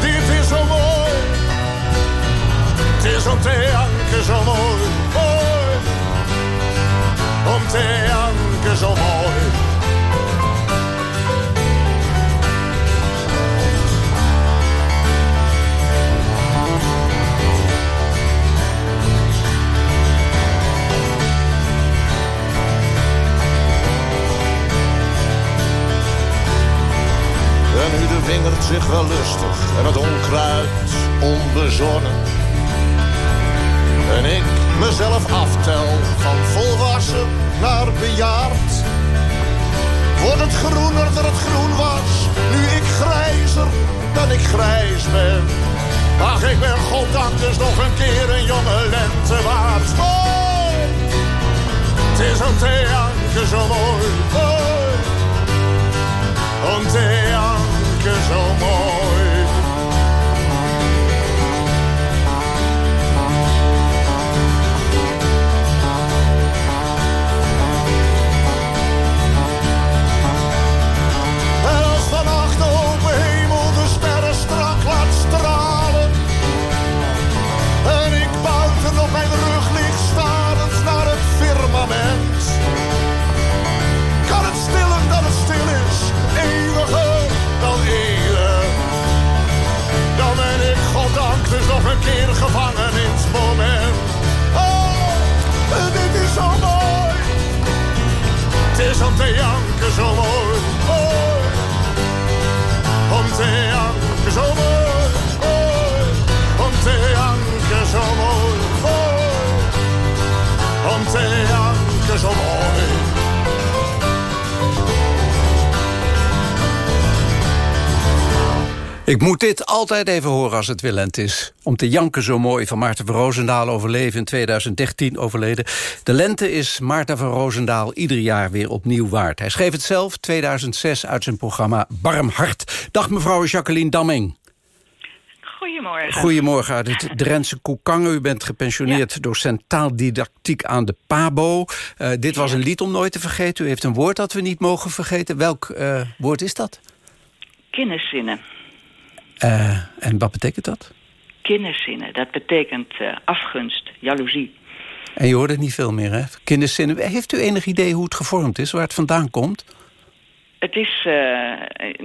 Dit is zo mooi, het is om te janken zo mooi, mooi. Om te janken zo mooi. En nu de wingerd zich wel lustig en het onkruid onbezonnen. En ik mezelf aftel van volwassen naar bejaard. Wordt het groener dan het groen was, nu ik grijzer dan ik grijs ben. Ach, ik ben goddank dus nog een keer een jonge lente. Mooi, het is te janken zo mooi, mooi. Janken zo mooi. Is om te janken zo mooi, mooi. Om te janken zo mooi, mooi. Om te janken zo mooi, mooi. Om te janken zo mooi. Ik moet dit altijd even horen als het willend is. Om te janken zo mooi van Maarten van Roosendaal overleven in 2013 overleden. De lente is Maarten van Roosendaal ieder jaar weer opnieuw waard. Hij schreef het zelf 2006 uit zijn programma Barmhart. Dag mevrouw Jacqueline Damming. Goedemorgen. Goedemorgen uit het Drentse Koekangen. U bent gepensioneerd docent taaldidactiek aan de PABO. Eh, dit was een lied om nooit te vergeten. U heeft een woord dat we niet mogen vergeten. Welk eh, woord is dat? Kenniszinnen. Eh, en wat betekent dat? Kenniszinnen, dat betekent eh, afgunst, jaloezie. En je hoort het niet veel meer, hè? Kinderzinnen. Heeft u enig idee hoe het gevormd is, waar het vandaan komt? Het is, uh,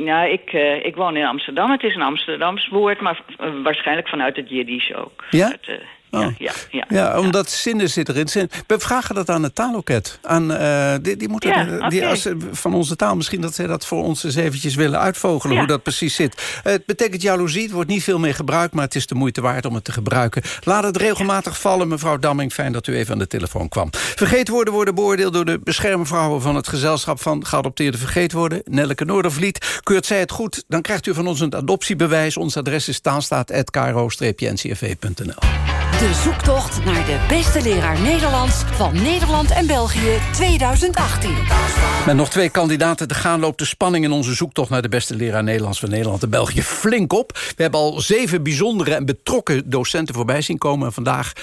nou, ik, uh, ik woon in Amsterdam. Het is een Amsterdams woord, maar uh, waarschijnlijk vanuit het Jiddisch ook. Ja? Ja, ja, ja, ja, omdat zinnen zit erin. Zin. We vragen dat aan het taalloket. Aan, uh, die, die moeten, Ja, die, als, van onze taal misschien dat zij dat voor ons eens eventjes willen uitvogelen. Ja. Hoe dat precies zit. Het betekent jaloezie. Het wordt niet veel meer gebruikt. Maar het is de moeite waard om het te gebruiken. Laat het regelmatig vallen. Mevrouw Damming, fijn dat u even aan de telefoon kwam. Vergeetwoorden worden beoordeeld door de beschermvrouwen van het gezelschap van geadopteerde vergeetwoorden. Nelleke Noordervliet. Keurt zij het goed, dan krijgt u van ons een adoptiebewijs. Ons adres is taalstaat.kro-ncrv.nl. De zoektocht naar de beste leraar Nederlands van Nederland en België 2018. Met nog twee kandidaten te gaan loopt de spanning in onze zoektocht naar de beste leraar Nederlands van Nederland en België flink op. We hebben al zeven bijzondere en betrokken docenten voorbij zien komen. En vandaag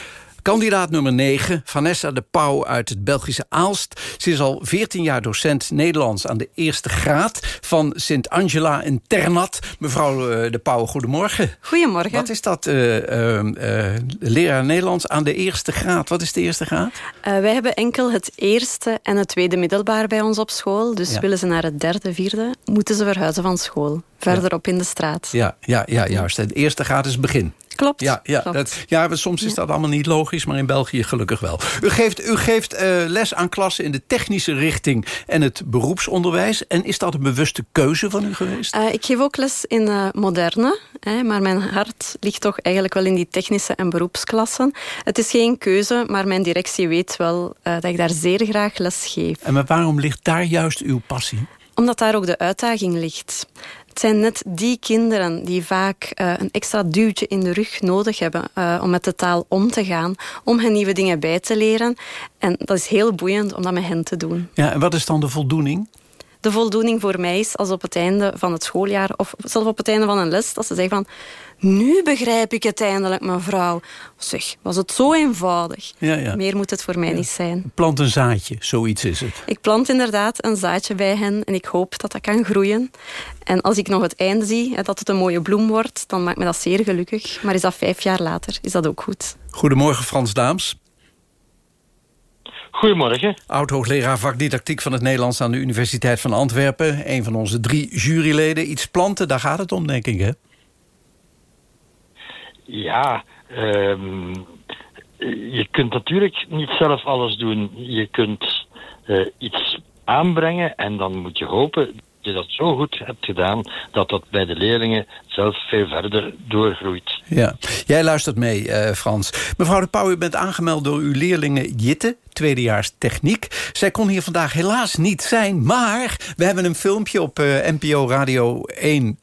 Kandidaat nummer 9, Vanessa de Pauw uit het Belgische Aalst. Ze is al 14 jaar docent Nederlands aan de eerste graad... van Sint Angela in Ternat. Mevrouw eh, de Pauw, goedemorgen. Goedemorgen. Wat is dat, eh, eh, eh, leraar Nederlands aan de eerste graad? Wat is de eerste graad? Wij hebben enkel het eerste en het tweede middelbaar bij ons op school. Dus Ja. willen ze naar het derde, vierde, moeten ze verhuizen van school. Verderop in de straat. Ja, ja, ja juist. De eerste graad is het begin. Klopt. Ja, ja, klopt. Dat, ja soms is dat allemaal niet logisch, maar in België gelukkig wel. U geeft, u geeft eh, les aan klassen in de technische richting en het beroepsonderwijs. En is dat een bewuste keuze van u geweest? Eh, ik geef ook les in eh, moderne, hè, maar mijn hart ligt toch eigenlijk wel in die technische en beroepsklassen. Het is geen keuze, maar mijn directie weet wel dat ik daar zeer graag les geef. En maar waarom ligt daar juist uw passie? Omdat daar ook de uitdaging ligt. Het zijn net die kinderen die vaak eh, een extra duwtje in de rug nodig hebben eh, om met de taal om te gaan, om hen nieuwe dingen bij te leren. En dat is heel boeiend om dat met hen te doen. Ja, en wat is dan de voldoening? De voldoening voor mij is als op het einde van het schooljaar of zelfs op het einde van een les, dat ze zeggen van nu begrijp ik het eindelijk, mevrouw. Zeg, was het zo eenvoudig? Ja, ja. Meer moet het voor mij niet zijn. Plant een zaadje, zoiets is het. Ik plant inderdaad een zaadje bij hen en ik hoop dat dat kan groeien. En als ik nog het einde zie, hè, dat het een mooie bloem wordt, dan maakt me dat zeer gelukkig. Maar is dat vijf jaar later, is dat ook goed. Goedemorgen Frans Daams. Goedemorgen. Oud-hoogleraar vakdidactiek van het Nederlands aan de Universiteit van Antwerpen. Een van onze drie juryleden. Iets planten, daar gaat het om, denk ik, hè? Ja, ehm, je kunt natuurlijk niet zelf alles doen. Je kunt eh, iets aanbrengen en dan moet je hopen je dat zo goed hebt gedaan dat dat bij de leerlingen zelf veel verder doorgroeit. Ja, jij luistert mee, eh, Frans. Mevrouw de Pauw, u bent aangemeld door uw leerlingen Jitte, tweedejaars techniek. Zij kon hier vandaag helaas niet zijn, maar we hebben een filmpje op eh, NPO Radio 1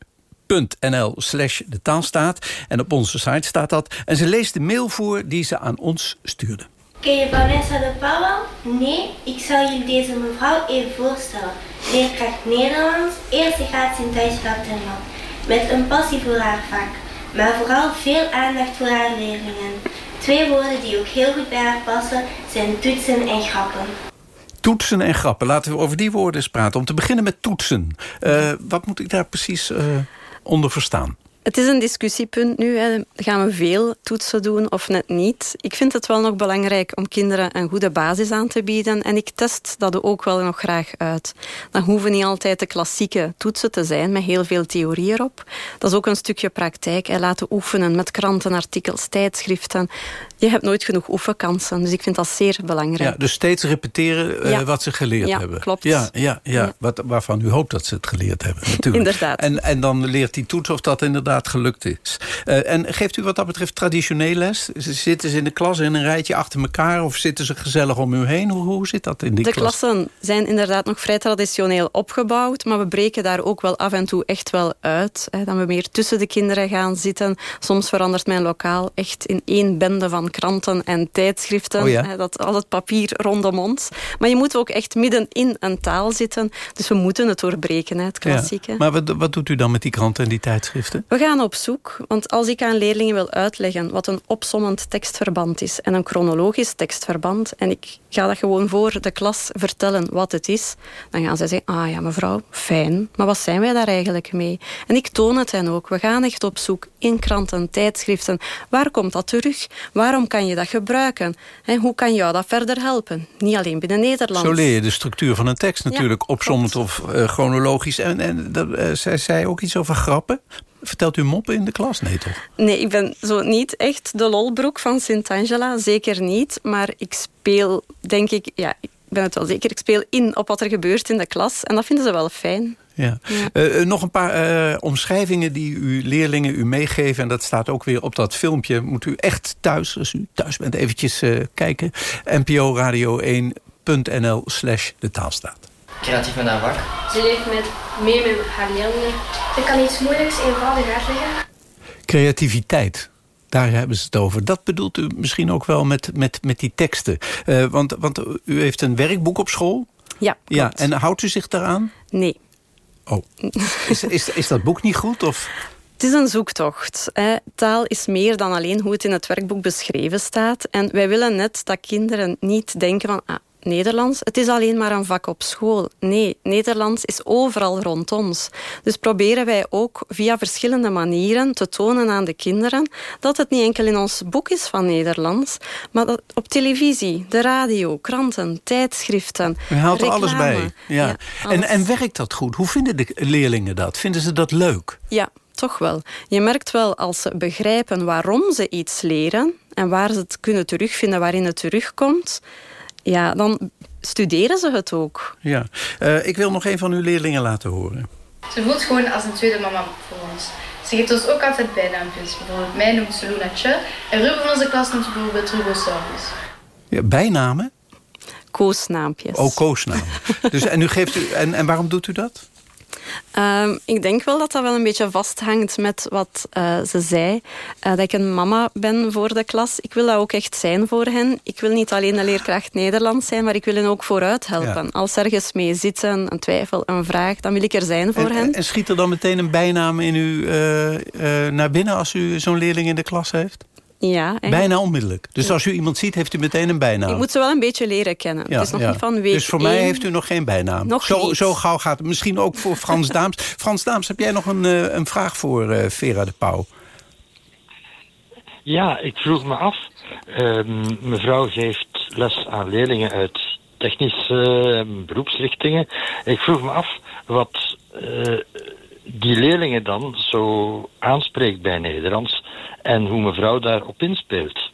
nl slash de taalstaat. En op onze site staat dat. En ze leest de mail voor die ze aan ons stuurde. Ken je Vanessa de Pauw? Nee, ik zal jullie deze mevrouw even voorstellen. Leerkracht Nederlands, eerste graad Sint-Thuisgrad Nederland. Met een passie voor haar vak, maar vooral veel aandacht voor haar leerlingen. Twee woorden die ook heel goed bij haar passen zijn toetsen en grappen. Toetsen en grappen. Laten we over die woorden eens praten. Om te beginnen met toetsen. Uh, wat moet ik daar precies uh, onder verstaan? Het is een discussiepunt nu. Hè. Gaan we veel toetsen doen of net niet? Ik vind het wel nog belangrijk om kinderen een goede basis aan te bieden. En ik test dat ook wel nog graag uit. Dan hoeven niet altijd de klassieke toetsen te zijn met heel veel theorie erop. Dat is ook een stukje praktijk. Hè. Laten oefenen met kranten, artikels, tijdschriften. Je hebt nooit genoeg oefenkansen. Dus ik vind dat zeer belangrijk. Ja, dus steeds repeteren uh, Ja. wat ze geleerd Ja, hebben. klopt. Ja, ja, ja. Wat, waarvan u hoopt dat ze het geleerd hebben. Natuurlijk. Inderdaad. En, en dan leert die toets of dat inderdaad gelukt is. Eh, en geeft u wat dat betreft traditioneel les? Zitten ze in de klas in een rijtje achter elkaar... of zitten ze gezellig om u heen? Hoe, hoe zit dat in die de klas? klassen zijn inderdaad nog vrij traditioneel opgebouwd, maar we breken daar ook wel af en toe echt wel uit. Hè, dat we meer tussen de kinderen gaan zitten. Soms verandert mijn lokaal echt in één bende van kranten en tijdschriften. Oh ja? dat al het papier rondom ons. Maar je moet ook echt midden in een taal zitten. Dus we moeten het doorbreken, hè, het klassieke. Ja. Maar wat, wat doet u dan met die kranten en die tijdschriften? We gaan op zoek, want als ik aan leerlingen wil uitleggen wat een opsommend tekstverband is en een chronologisch tekstverband, en ik ga dat gewoon voor de klas vertellen wat het is, dan gaan zij zeggen, ah ja mevrouw, fijn, maar wat zijn wij daar eigenlijk mee? En ik toon het hen ook. We gaan echt op zoek in kranten, tijdschriften. Waar komt dat terug? Waarom kan je dat gebruiken? En hoe kan jou dat verder helpen? Niet alleen binnen Nederland. Zo leer je de structuur van een tekst natuurlijk. opsommend of eh, chronologisch. En, en dat, eh, zij zei ook iets over grappen. Vertelt u moppen in de klas? Nee, toch? Nee, ik ben zo niet echt de lolbroek van Sint-Angela. Zeker niet. Maar ik speel, denk ik... Ja, ik ben het wel zeker. Ik speel in op wat er gebeurt in de klas. En dat vinden ze wel fijn. Ja. Eh, eh, nog een paar eh, omschrijvingen die uw leerlingen u meegeven. En dat staat ook weer op dat filmpje. Moet u echt thuis, als u thuis bent, eventjes kijken. NPO Radio 1.nl slash de taalstaat. Creatief met haar vak. Ze leeft met, mee met haar leerlingen. Ze kan iets moeilijks eenvoudig uitleggen. Creativiteit. Daar hebben ze het over. Dat bedoelt u misschien ook wel met, met, met die teksten. Eh, want, want u heeft een werkboek op school. Ja, Ja, en houdt u zich daaraan? Nee. Oh. Is, is, is dat boek niet goed? Of? Het is een zoektocht. Hè. Taal is meer dan alleen hoe het in het werkboek beschreven staat. En wij willen net dat kinderen niet denken van... Ah, Nederlands, het is alleen maar een vak op school. Nee, Nederlands is overal rond ons. Dus proberen wij ook via verschillende manieren te tonen aan de kinderen dat het niet enkel in ons boek is van Nederlands, maar dat op televisie, de radio, kranten, tijdschriften, U haalt er alles bij. Ja. en, alles. en werkt dat goed? Hoe vinden de leerlingen dat? Vinden ze dat leuk? Ja, toch wel. Je merkt wel als ze begrijpen waarom ze iets leren en waar ze het kunnen terugvinden, waarin het terugkomt, ja, dan studeren ze het ook. Ja. Uh, ik wil nog een van uw leerlingen laten horen. Ze voelt gewoon als een tweede mama voor ons. Ze geeft ons ook altijd bijnaampjes. Bijvoorbeeld mij noemt ze Lunatje en Ruben van onze klas noemt ze bijvoorbeeld Rubosaurus. Ja, bijnamen? Koosnaampjes. Oh, koosnaam. dus, en, u geeft u, en, en waarom doet u dat? Uh, ik denk wel dat dat wel een beetje vasthangt met wat uh, ze zei. Uh, dat ik een mama ben voor de klas. Ik wil dat ook echt zijn voor hen. Ik wil niet alleen een leerkracht Nederlands zijn, maar ik wil hen ook vooruit helpen. Ja. Als ergens mee zitten, een twijfel, een vraag, dan wil ik er zijn voor en, hen. En schiet er dan meteen een bijnaam in u eh, naar binnen als u zo'n leerling in de klas heeft? Ja. Bijna onmiddellijk. Dus als u iemand ziet, heeft u meteen een bijnaam. Ik moet ze wel een beetje leren kennen. Ja, het is nog ja. niet van week Dus voor mij heeft u nog geen bijnaam. Nog zo, niet. zo gauw gaat het. Misschien ook voor Frans Daams. Frans Daams, heb jij nog een, uh, een vraag voor uh, Vera de Pauw? Ja, ik vroeg me af. Uh, mevrouw geeft les aan leerlingen uit technische beroepsrichtingen. Ik vroeg me af wat die leerlingen dan zo aanspreekt bij Nederlands en hoe mevrouw daarop inspeelt.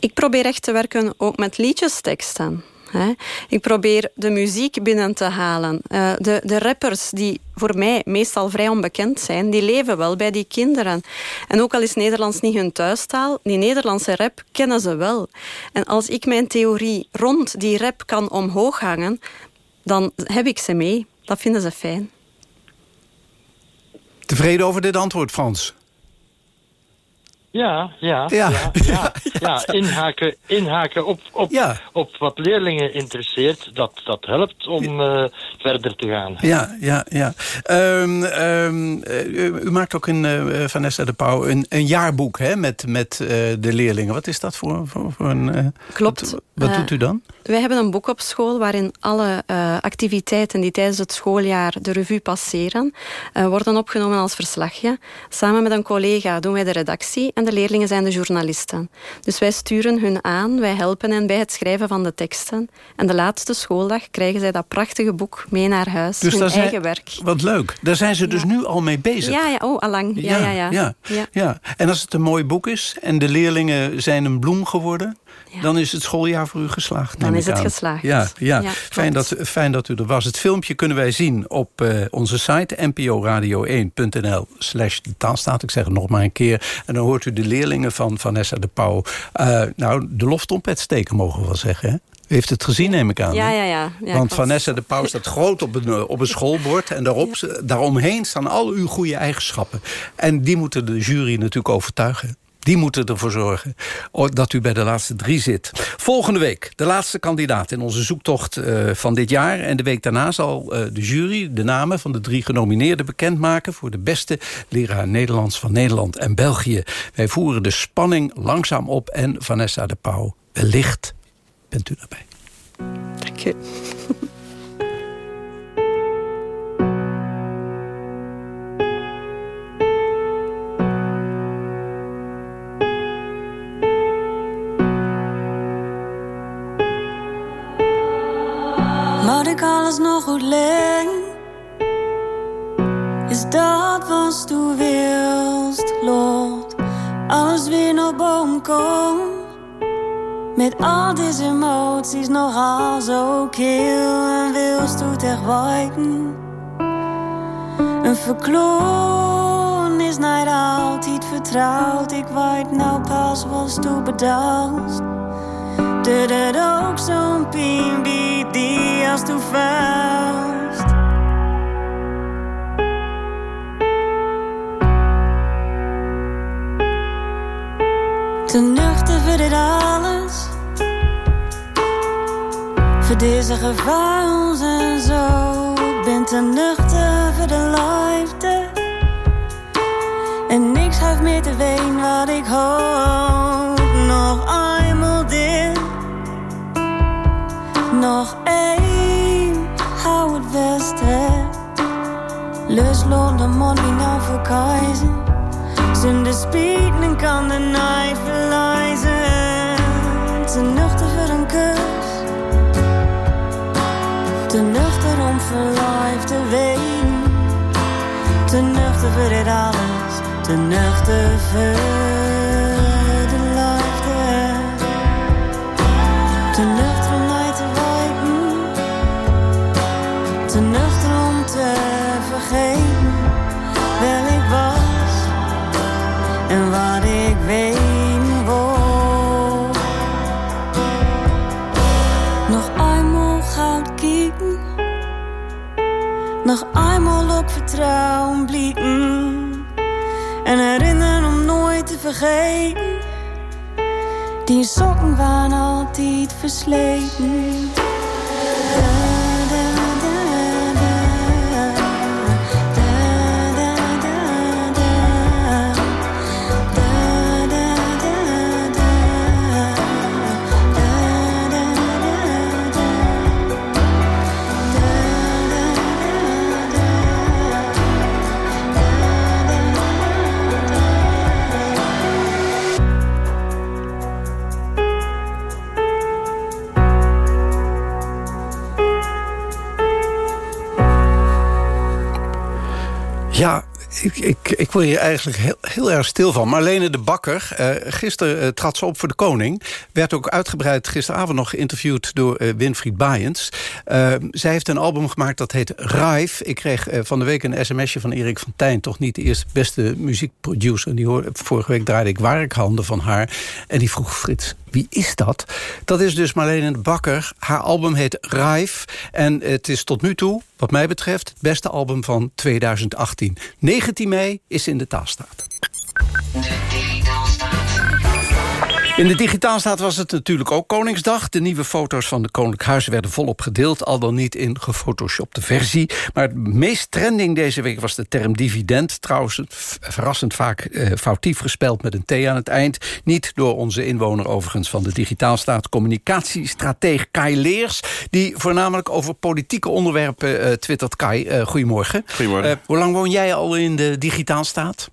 Ik probeer echt te werken ook met liedjesteksten. Hè. Ik probeer de muziek binnen te halen. Uh, de, de rappers die voor mij meestal vrij onbekend zijn, die leven wel bij die kinderen. En ook al is Nederlands niet hun thuistaal, die Nederlandse rap kennen ze wel. En als ik mijn theorie rond die rap kan omhoog hangen, dan heb ik ze mee. Dat vinden ze fijn. Tevreden over dit antwoord, Frans? Ja, ja, ja, ja, ja, ja. Inhaken, inhaken op, op, ja. op wat leerlingen interesseert, dat, dat helpt om uh, verder te gaan. Ja, ja, ja. Um, um, u, u, maakt ook in uh, Vanessa de Pauw een, een jaarboek hè, met, met uh, de leerlingen. Wat is dat voor, voor, voor een... Klopt. Wat, wat doet u dan? Wij hebben een boek op school waarin alle activiteiten die tijdens het schooljaar de revue passeren, worden opgenomen als verslagje. Samen met een collega doen wij de redactie en de leerlingen zijn de journalisten. Dus wij sturen hun aan, wij helpen hen bij het schrijven van de teksten. En de laatste schooldag krijgen zij dat prachtige boek mee naar huis, dus hun eigen zijn, werk. Wat leuk. Daar zijn ze dus ja. nu al mee bezig. Ja, ja oh, allang. Ja, ja, ja, ja. ja. ja. En als het een mooi boek is en de leerlingen zijn een bloem geworden... Ja. dan is het schooljaar voor u geslaagd. Dan is het aan. geslaagd. Ja, ja. ja fijn, dat, fijn dat u er was. Het filmpje kunnen wij zien op uh, onze site nporadio1.nl slash de taalstaat. Ik zeg het nog maar een keer. En dan hoort u de leerlingen van Vanessa de Pauw... Uh, nou, de loftrompet steken, mogen we wel zeggen, hè? U heeft het gezien, neem ik aan. Ja, ja, ja. ja Want Vanessa de Pauw staat groot op een, op een schoolbord... en daarop, ja. daaromheen staan al uw goede eigenschappen. En die moeten de jury natuurlijk overtuigen. Die moeten ervoor zorgen dat u bij de laatste drie zit. Volgende week de laatste kandidaat in onze zoektocht uh, van dit jaar. En de week daarna zal uh, de jury de namen van de drie genomineerden bekendmaken... voor de beste leraar Nederlands van Nederland en België. Wij voeren de spanning langzaam op en Vanessa de Pauw, wellicht bent u daarbij. Dank je. Maar ik alles nog goed leen Is dat was du wilst, Lord Alles weer naar boom kom Met al deze emoties nogal zo kil? En wilst du ter wijten Een verkloon is niet altijd vertrouwd. Ik weet nou pas wat du bedacht Dat ook zo'n pijn die als du vuist Te nuchter voor dit alles. Voor deze gevaars en zo. Ik ben te nuchter voor de liefde. En niks heeft meer te ween wat ik hoop. Nog eenmaal Nog één, hou het beste. Lust de mond wie nou verkeizen Zonder spiegelen kan de naai verleizen Te nuchter voor een kus. Te nuchter om verliefd te ween Te nuchter voor dit alles. Te nuchter voor nog eenmaal op vertrouwen blikken en herinneren om nooit te vergeten. Die sokken waren altijd versleten. Ik, word hier eigenlijk heel, heel erg stil van. Marlene de Bakker, uh, gisteren uh, trad ze op voor de koning. Werd ook uitgebreid gisteravond nog geïnterviewd door uh, Winfried Baaiens. zij heeft een album gemaakt dat heet Rive. Ik kreeg van de week een sms'je van Erik van Tijn. Toch niet de eerste beste muziekproducer. Die vorige week draaide ik Warkhanden van haar. En die vroeg Frits, wie is dat? Dat is dus Marlene Bakker. Haar album heet Rive. En het is tot nu toe, wat mij betreft, het beste album van 2018. 19 mei is in de taalstaat. In de digitaalstaat was het natuurlijk ook Koningsdag. De nieuwe foto's van de Koninklijk Huis werden volop gedeeld... al dan niet in gefotoshopte versie. Maar het meest trending deze week was de term dividend. Trouwens, verrassend vaak eh, foutief gespeld met een T aan het eind. Niet door onze inwoner overigens van de digitaalstaat... communicatiestrateeg Kai Leers... die voornamelijk over politieke onderwerpen uh, twittert. Kai, uh, goedemorgen. Goedemorgen. hoe lang woon jij al in de digitaalstaat?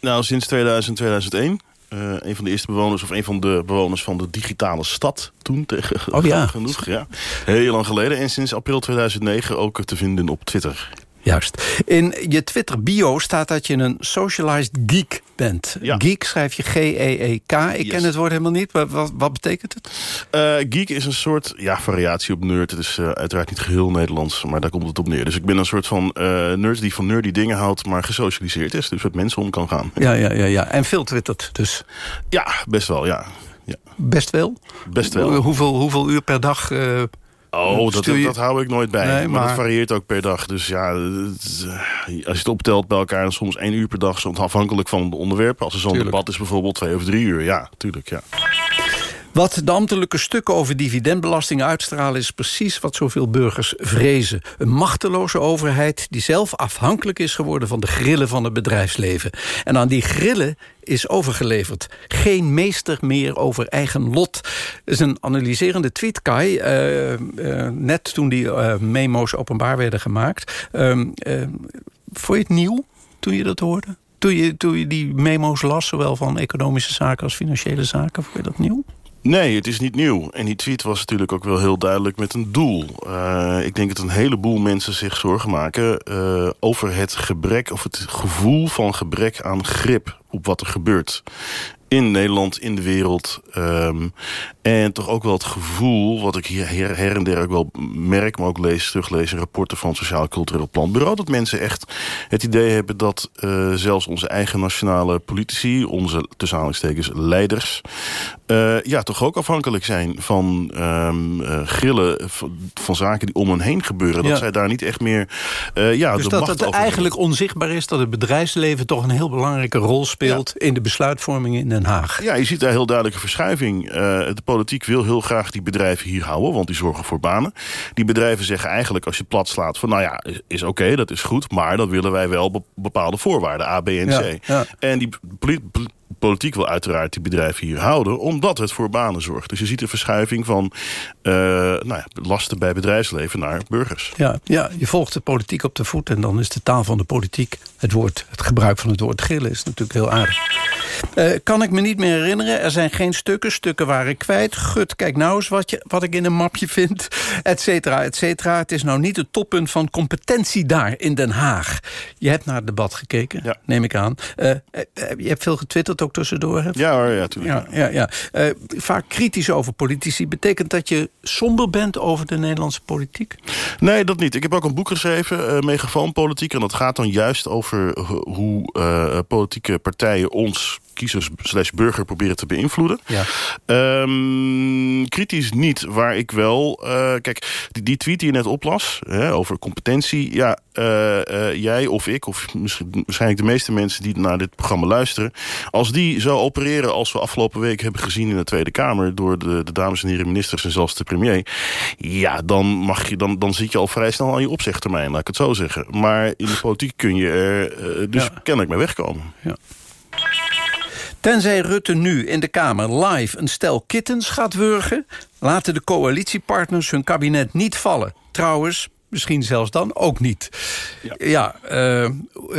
Nou, sinds 2000, 2001. Uh, een van de eerste bewoners of een van de bewoners van de digitale stad toen tegen oh, ja. genoeg. Ja. Heel lang geleden. En sinds april 2009 ook te vinden op Twitter. Juist. In je Twitter-bio staat dat je een socialized geek bent. Ja. Geek schrijf je G-E-E-K. Ik Yes. ken het woord helemaal niet. Wat, wat, betekent het? Uh, geek is een soort ja, variatie op nerd. Het is uh, uiteraard niet geheel Nederlands, maar daar komt het op neer. Dus ik ben een soort van uh, nerd die van nerdy dingen houdt... maar gesocialiseerd is, dus met mensen om kan gaan. Ja, ja, ja. ja. En veel twittert dus? Ja, best wel, ja. ja. Best wel? Best wel. Hoeveel, hoeveel uur per dag... Oh, dat, je... dat, hou ik nooit bij. Nee, maar... maar... dat varieert ook per dag. Dus ja, is, als je het optelt bij elkaar... dan soms één uur per dag, soms afhankelijk van het onderwerp. Als er zo'n debat is bijvoorbeeld twee of drie uur. Ja, tuurlijk, ja. Wat de ambtelijke stukken over dividendbelasting uitstralen... is precies wat zoveel burgers vrezen. Een machteloze overheid die zelf afhankelijk is geworden... van de grillen van het bedrijfsleven. En aan die grillen is overgeleverd. Geen meester meer over eigen lot. Dat is een analyserende tweet, Kai. Uh, uh, net toen die uh, memo's openbaar werden gemaakt. vond je het nieuw toen je dat hoorde? Toen je, toen je die memo's las, zowel van economische zaken als financiële zaken, vond je dat nieuw? Nee, het is niet nieuw. En die tweet was natuurlijk ook wel heel duidelijk met een doel. Uh, ik denk dat een heleboel mensen zich zorgen maken... Uh, over het gebrek of het gevoel van gebrek aan grip op wat er gebeurt in Nederland, in de wereld. Um, en toch ook wel het gevoel, wat ik hier her, en der ook wel merk... maar ook lees, teruglees in rapporten van het Sociaal Cultureel Planbureau... dat mensen echt het idee hebben dat uh, zelfs onze eigen nationale politici... onze, tussen leiders... Uh, ja, toch ook afhankelijk zijn van um, uh, grillen van, van, zaken die om hen heen gebeuren. Dat Ja. zij daar niet echt meer uh, ja, Dus de dat macht het eigenlijk onzichtbaar is... dat het bedrijfsleven toch een heel belangrijke rol speelt... in de besluitvorming in Den Haag. Ja, je ziet daar heel duidelijke verschuiving. De politiek wil heel graag die bedrijven hier houden, want die zorgen voor banen. Die bedrijven zeggen eigenlijk als je plat slaat van nou ja, is, oké, dat is goed, maar dan willen wij wel be- bepaalde voorwaarden, A, B en C. Ja. En die politiek wil uiteraard die bedrijven hier houden, omdat het voor banen zorgt. Dus je ziet een verschuiving van uh, nou ja, lasten bij bedrijfsleven naar burgers. Ja, ja, je volgt de politiek op de voet... en dan is de taal van de politiek, het, woord, het gebruik van het woord grillen... is natuurlijk heel aardig. Eh, kan ik me niet meer herinneren. Er zijn geen stukken. Stukken waren kwijt. Gut, kijk nou eens wat, je, wat ik in een mapje vind. Et cetera, et cetera. Het is nou niet het toppunt van competentie daar in Den Haag. Je hebt naar het debat gekeken, neem ik aan. Eh, eh, je hebt veel getwitterd ook tussendoor. Hè? Ja hoor, ja, tuurlijk. Ja, ja, ja. Eh, vaak kritisch over politici. Betekent dat je somber bent over de Nederlandse politiek? Nee, dat niet. Ik heb ook een boek geschreven, uh, Megafoonpolitiek. En dat gaat dan juist over hoe uh, politieke partijen ons kiezers slash burger proberen te beïnvloeden. Ja. Um, kritisch niet, waar ik wel... Uh, kijk, die, die, tweet die je net oplas hè, over competentie... ja, uh, uh, jij of ik, of misschien, waarschijnlijk de meeste mensen... die naar dit programma luisteren... als die zo opereren als we afgelopen week hebben gezien in de Tweede Kamer... door de, de dames en heren ministers en zelfs de premier... ja, dan, mag je, dan, dan zit je al vrij snel aan je opzegtermijn, laat ik het zo zeggen. Maar in de politiek kun je er dus ja. kennelijk mee wegkomen. Ja. Tenzij Rutte nu in de Kamer live een stel kittens gaat wurgen... laten de coalitiepartners hun kabinet niet vallen. Trouwens, misschien zelfs dan ook niet. Ja, ja uh,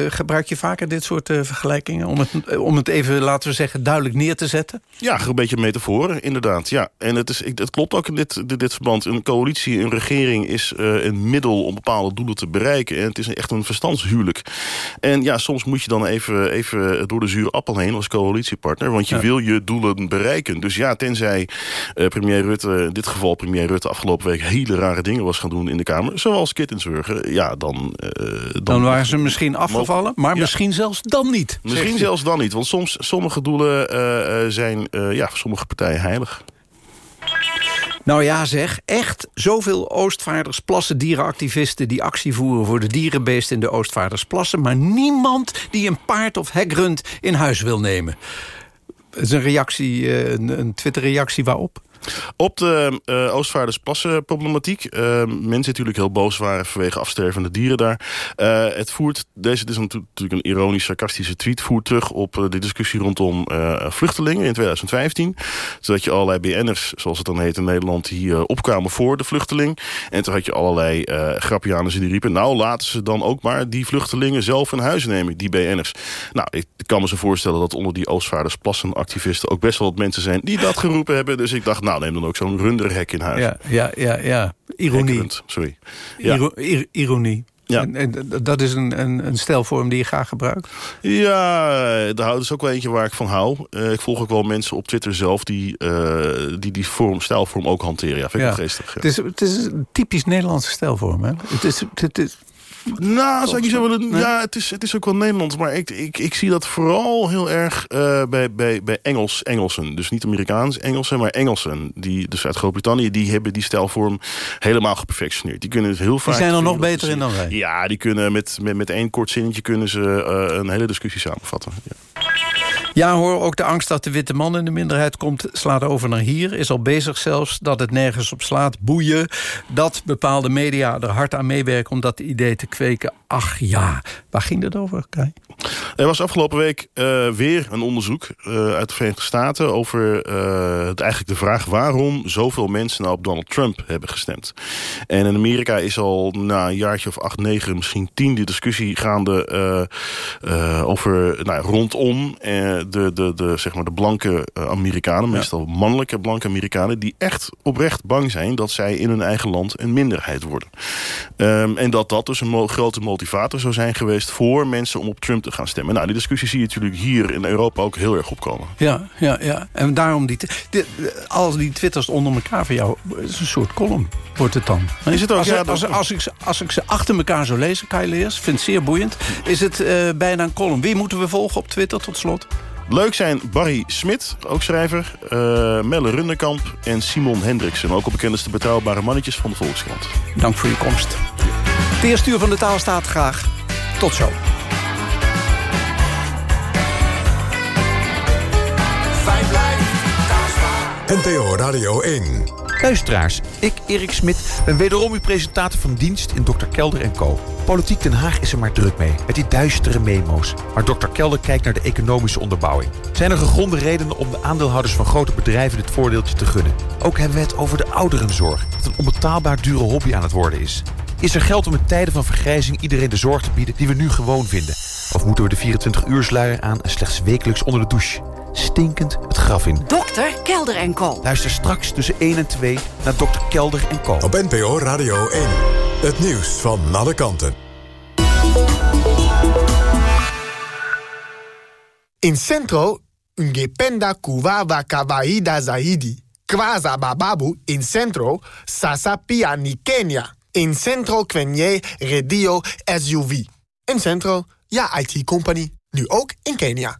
gebruik je vaker dit soort uh, vergelijkingen... Om het, om het even, laten we zeggen, duidelijk neer te zetten? Ja, een beetje metaforen, inderdaad. Ja. En het, is, het klopt ook in dit, dit, dit verband. Een coalitie, een regering is uh, een middel om bepaalde doelen te bereiken. En het is echt een verstandshuwelijk. En ja, soms moet je dan even, even door de zure appel heen als coalitiepartner. Want je ja. wil je doelen bereiken. Dus ja, tenzij premier Rutte, in dit geval premier Rutte... afgelopen week hele rare dingen was gaan doen in de Kamer... Zoals als kittensburger, ja, dan, uh, dan... Dan waren ze misschien afgevallen, maar ja. misschien zelfs dan niet. Misschien zelfs dan niet, want soms, sommige doelen uh, zijn uh, ja, voor sommige partijen heilig. Nou ja zeg, echt zoveel Oostvaardersplassen dierenactivisten... die actie voeren voor de dierenbeesten in de Oostvaardersplassen... maar niemand die een paard of hekrund in huis wil nemen. Het is een reactie, een, een Twitter-reactie waarop? Op de uh, Oostvaardersplassen problematiek. Uh, mensen natuurlijk heel boos waren vanwege afstervende dieren daar. Uh, het voert, deze is natuurlijk een ironisch sarcastische tweet... voert terug op de discussie rondom vluchtelingen in 2015. Zodat je allerlei BN'ers, zoals het dan heet in Nederland... die opkwamen voor de vluchteling. En toen had je allerlei grappianers die riepen... nou, laten ze dan ook maar die vluchtelingen zelf in huis nemen, die BN'ers. Nou, ik kan me zo voorstellen dat onder die Oostvaardersplassen activisten... ook best wel wat mensen zijn die dat geroepen hebben. Dus ik dacht, nou, neem dan ook zo'n runderhek in huis. Ja, ja, ja. ja. Ironie. Hekkerend, sorry. Ja. Iro ir ironie. Ja. En, en, dat is een, een, een stelvorm die je graag gebruikt? Ja, daar houden is ook wel eentje waar ik van hou. Uh, ik volg ook wel mensen op Twitter zelf die uh, die, die vorm, stijlvorm ook hanteren. Ja, vind ik ja. geestig. Ja. Het, is, het is een typisch Nederlandse stijlvorm. Hè? Het is, het is, nou, zou ik niet zeggen. Nee? Ja, het is, het is ook wel Nederlands. Maar ik, ik, ik zie dat vooral heel erg uh, bij, bij, bij Engels, Engelsen. Dus niet Amerikaans Engelsen, maar Engelsen. Die, dus uit Groot-Brittannië, die hebben die stijlvorm helemaal geperfectioneerd. Die kunnen het heel vaak... Die zijn er nog beter in dan wij. Ja, die kunnen met, met, met één kort zinnetje kunnen ze uh, een hele discussie samenvatten. Ja. Ja hoor, ook de angst dat de witte man in de minderheid komt... slaat over naar hier, is al bezig zelfs dat het nergens op slaat. Boeien, dat bepaalde media er hard aan meewerken... om dat idee te kweken. Ach ja, waar ging dat over, Kai? Er was afgelopen week uh, weer een onderzoek uh, uit de Verenigde Staten... over uh, eigenlijk de vraag waarom zoveel mensen nou op Donald Trump hebben gestemd. En in Amerika is al na een jaartje of acht, negen, misschien tien... die discussie gaande over nou, rondom de, de, de, zeg maar de blanke Amerikanen... meestal mannelijke blanke Amerikanen... die echt oprecht bang zijn dat zij in hun eigen land een minderheid worden. Um, en dat dat dus een mo grote motivator zou zijn geweest... voor mensen om op Trump te gaan stemmen. Nou, die discussie zie je natuurlijk hier in Europa ook heel erg opkomen. Ja, ja, ja. En daarom die, die al die twitters onder elkaar van jou, is een soort column, wordt het dan. Is het ook, als, ja, als, als, als, ik, ze, als ik ze achter elkaar zou lezen, Kai Leers, vind het zeer boeiend, is het uh, bijna een column. Wie moeten we volgen op Twitter tot slot? Leuk zijn Barry Smit, ook schrijver, uh, Melle Runderkamp en Simon Hendriksen. Ook al bekend als de betrouwbare mannetjes van de Volkskrant. Dank voor je komst. Het eerste uur van de taal staat graag. Tot zo. NTO Radio 1. Luisteraars, ik, Erik Smit, ben wederom uw presentator van dienst in Dr. Kelder en Co. Politiek Den Haag is er maar druk mee, met die duistere memo's. Maar Dr. Kelder kijkt naar de economische onderbouwing. Zijn er gegronde redenen om de aandeelhouders van grote bedrijven dit voordeeltje te gunnen? Ook hebben we het over de ouderenzorg, dat een onbetaalbaar dure hobby aan het worden is. Is er geld om in tijden van vergrijzing iedereen de zorg te bieden die we nu gewoon vinden? Of moeten we de 24 uursluier aan en slechts wekelijks onder de douche? Stinkend het graf in. Dokter Kelder en Co. Luister straks tussen 1 en 2 naar Dokter Kelder en Co. Op NPO Radio 1. Het nieuws van alle kanten. In Centro, ungependa kuwawa kawaida zaidi. Kwaza bababu in Centro, sasa pia ni Kenya. In Centro kwenye radio SUV. In Centro, ja IT-company. Nu ook in Kenia.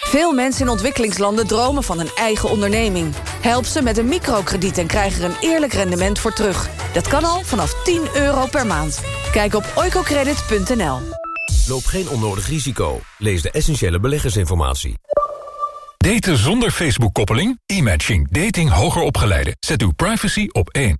Veel mensen in ontwikkelingslanden dromen van een eigen onderneming. Help ze met een microkrediet en krijg er een eerlijk rendement voor terug. Dat kan al vanaf 10 euro per maand. Kijk op oicocredit.nl. Loop geen onnodig risico. Lees de essentiële beleggersinformatie. Daten zonder Facebook-koppeling? E-matching. Dating hoger opgeleiden. Zet uw privacy op één.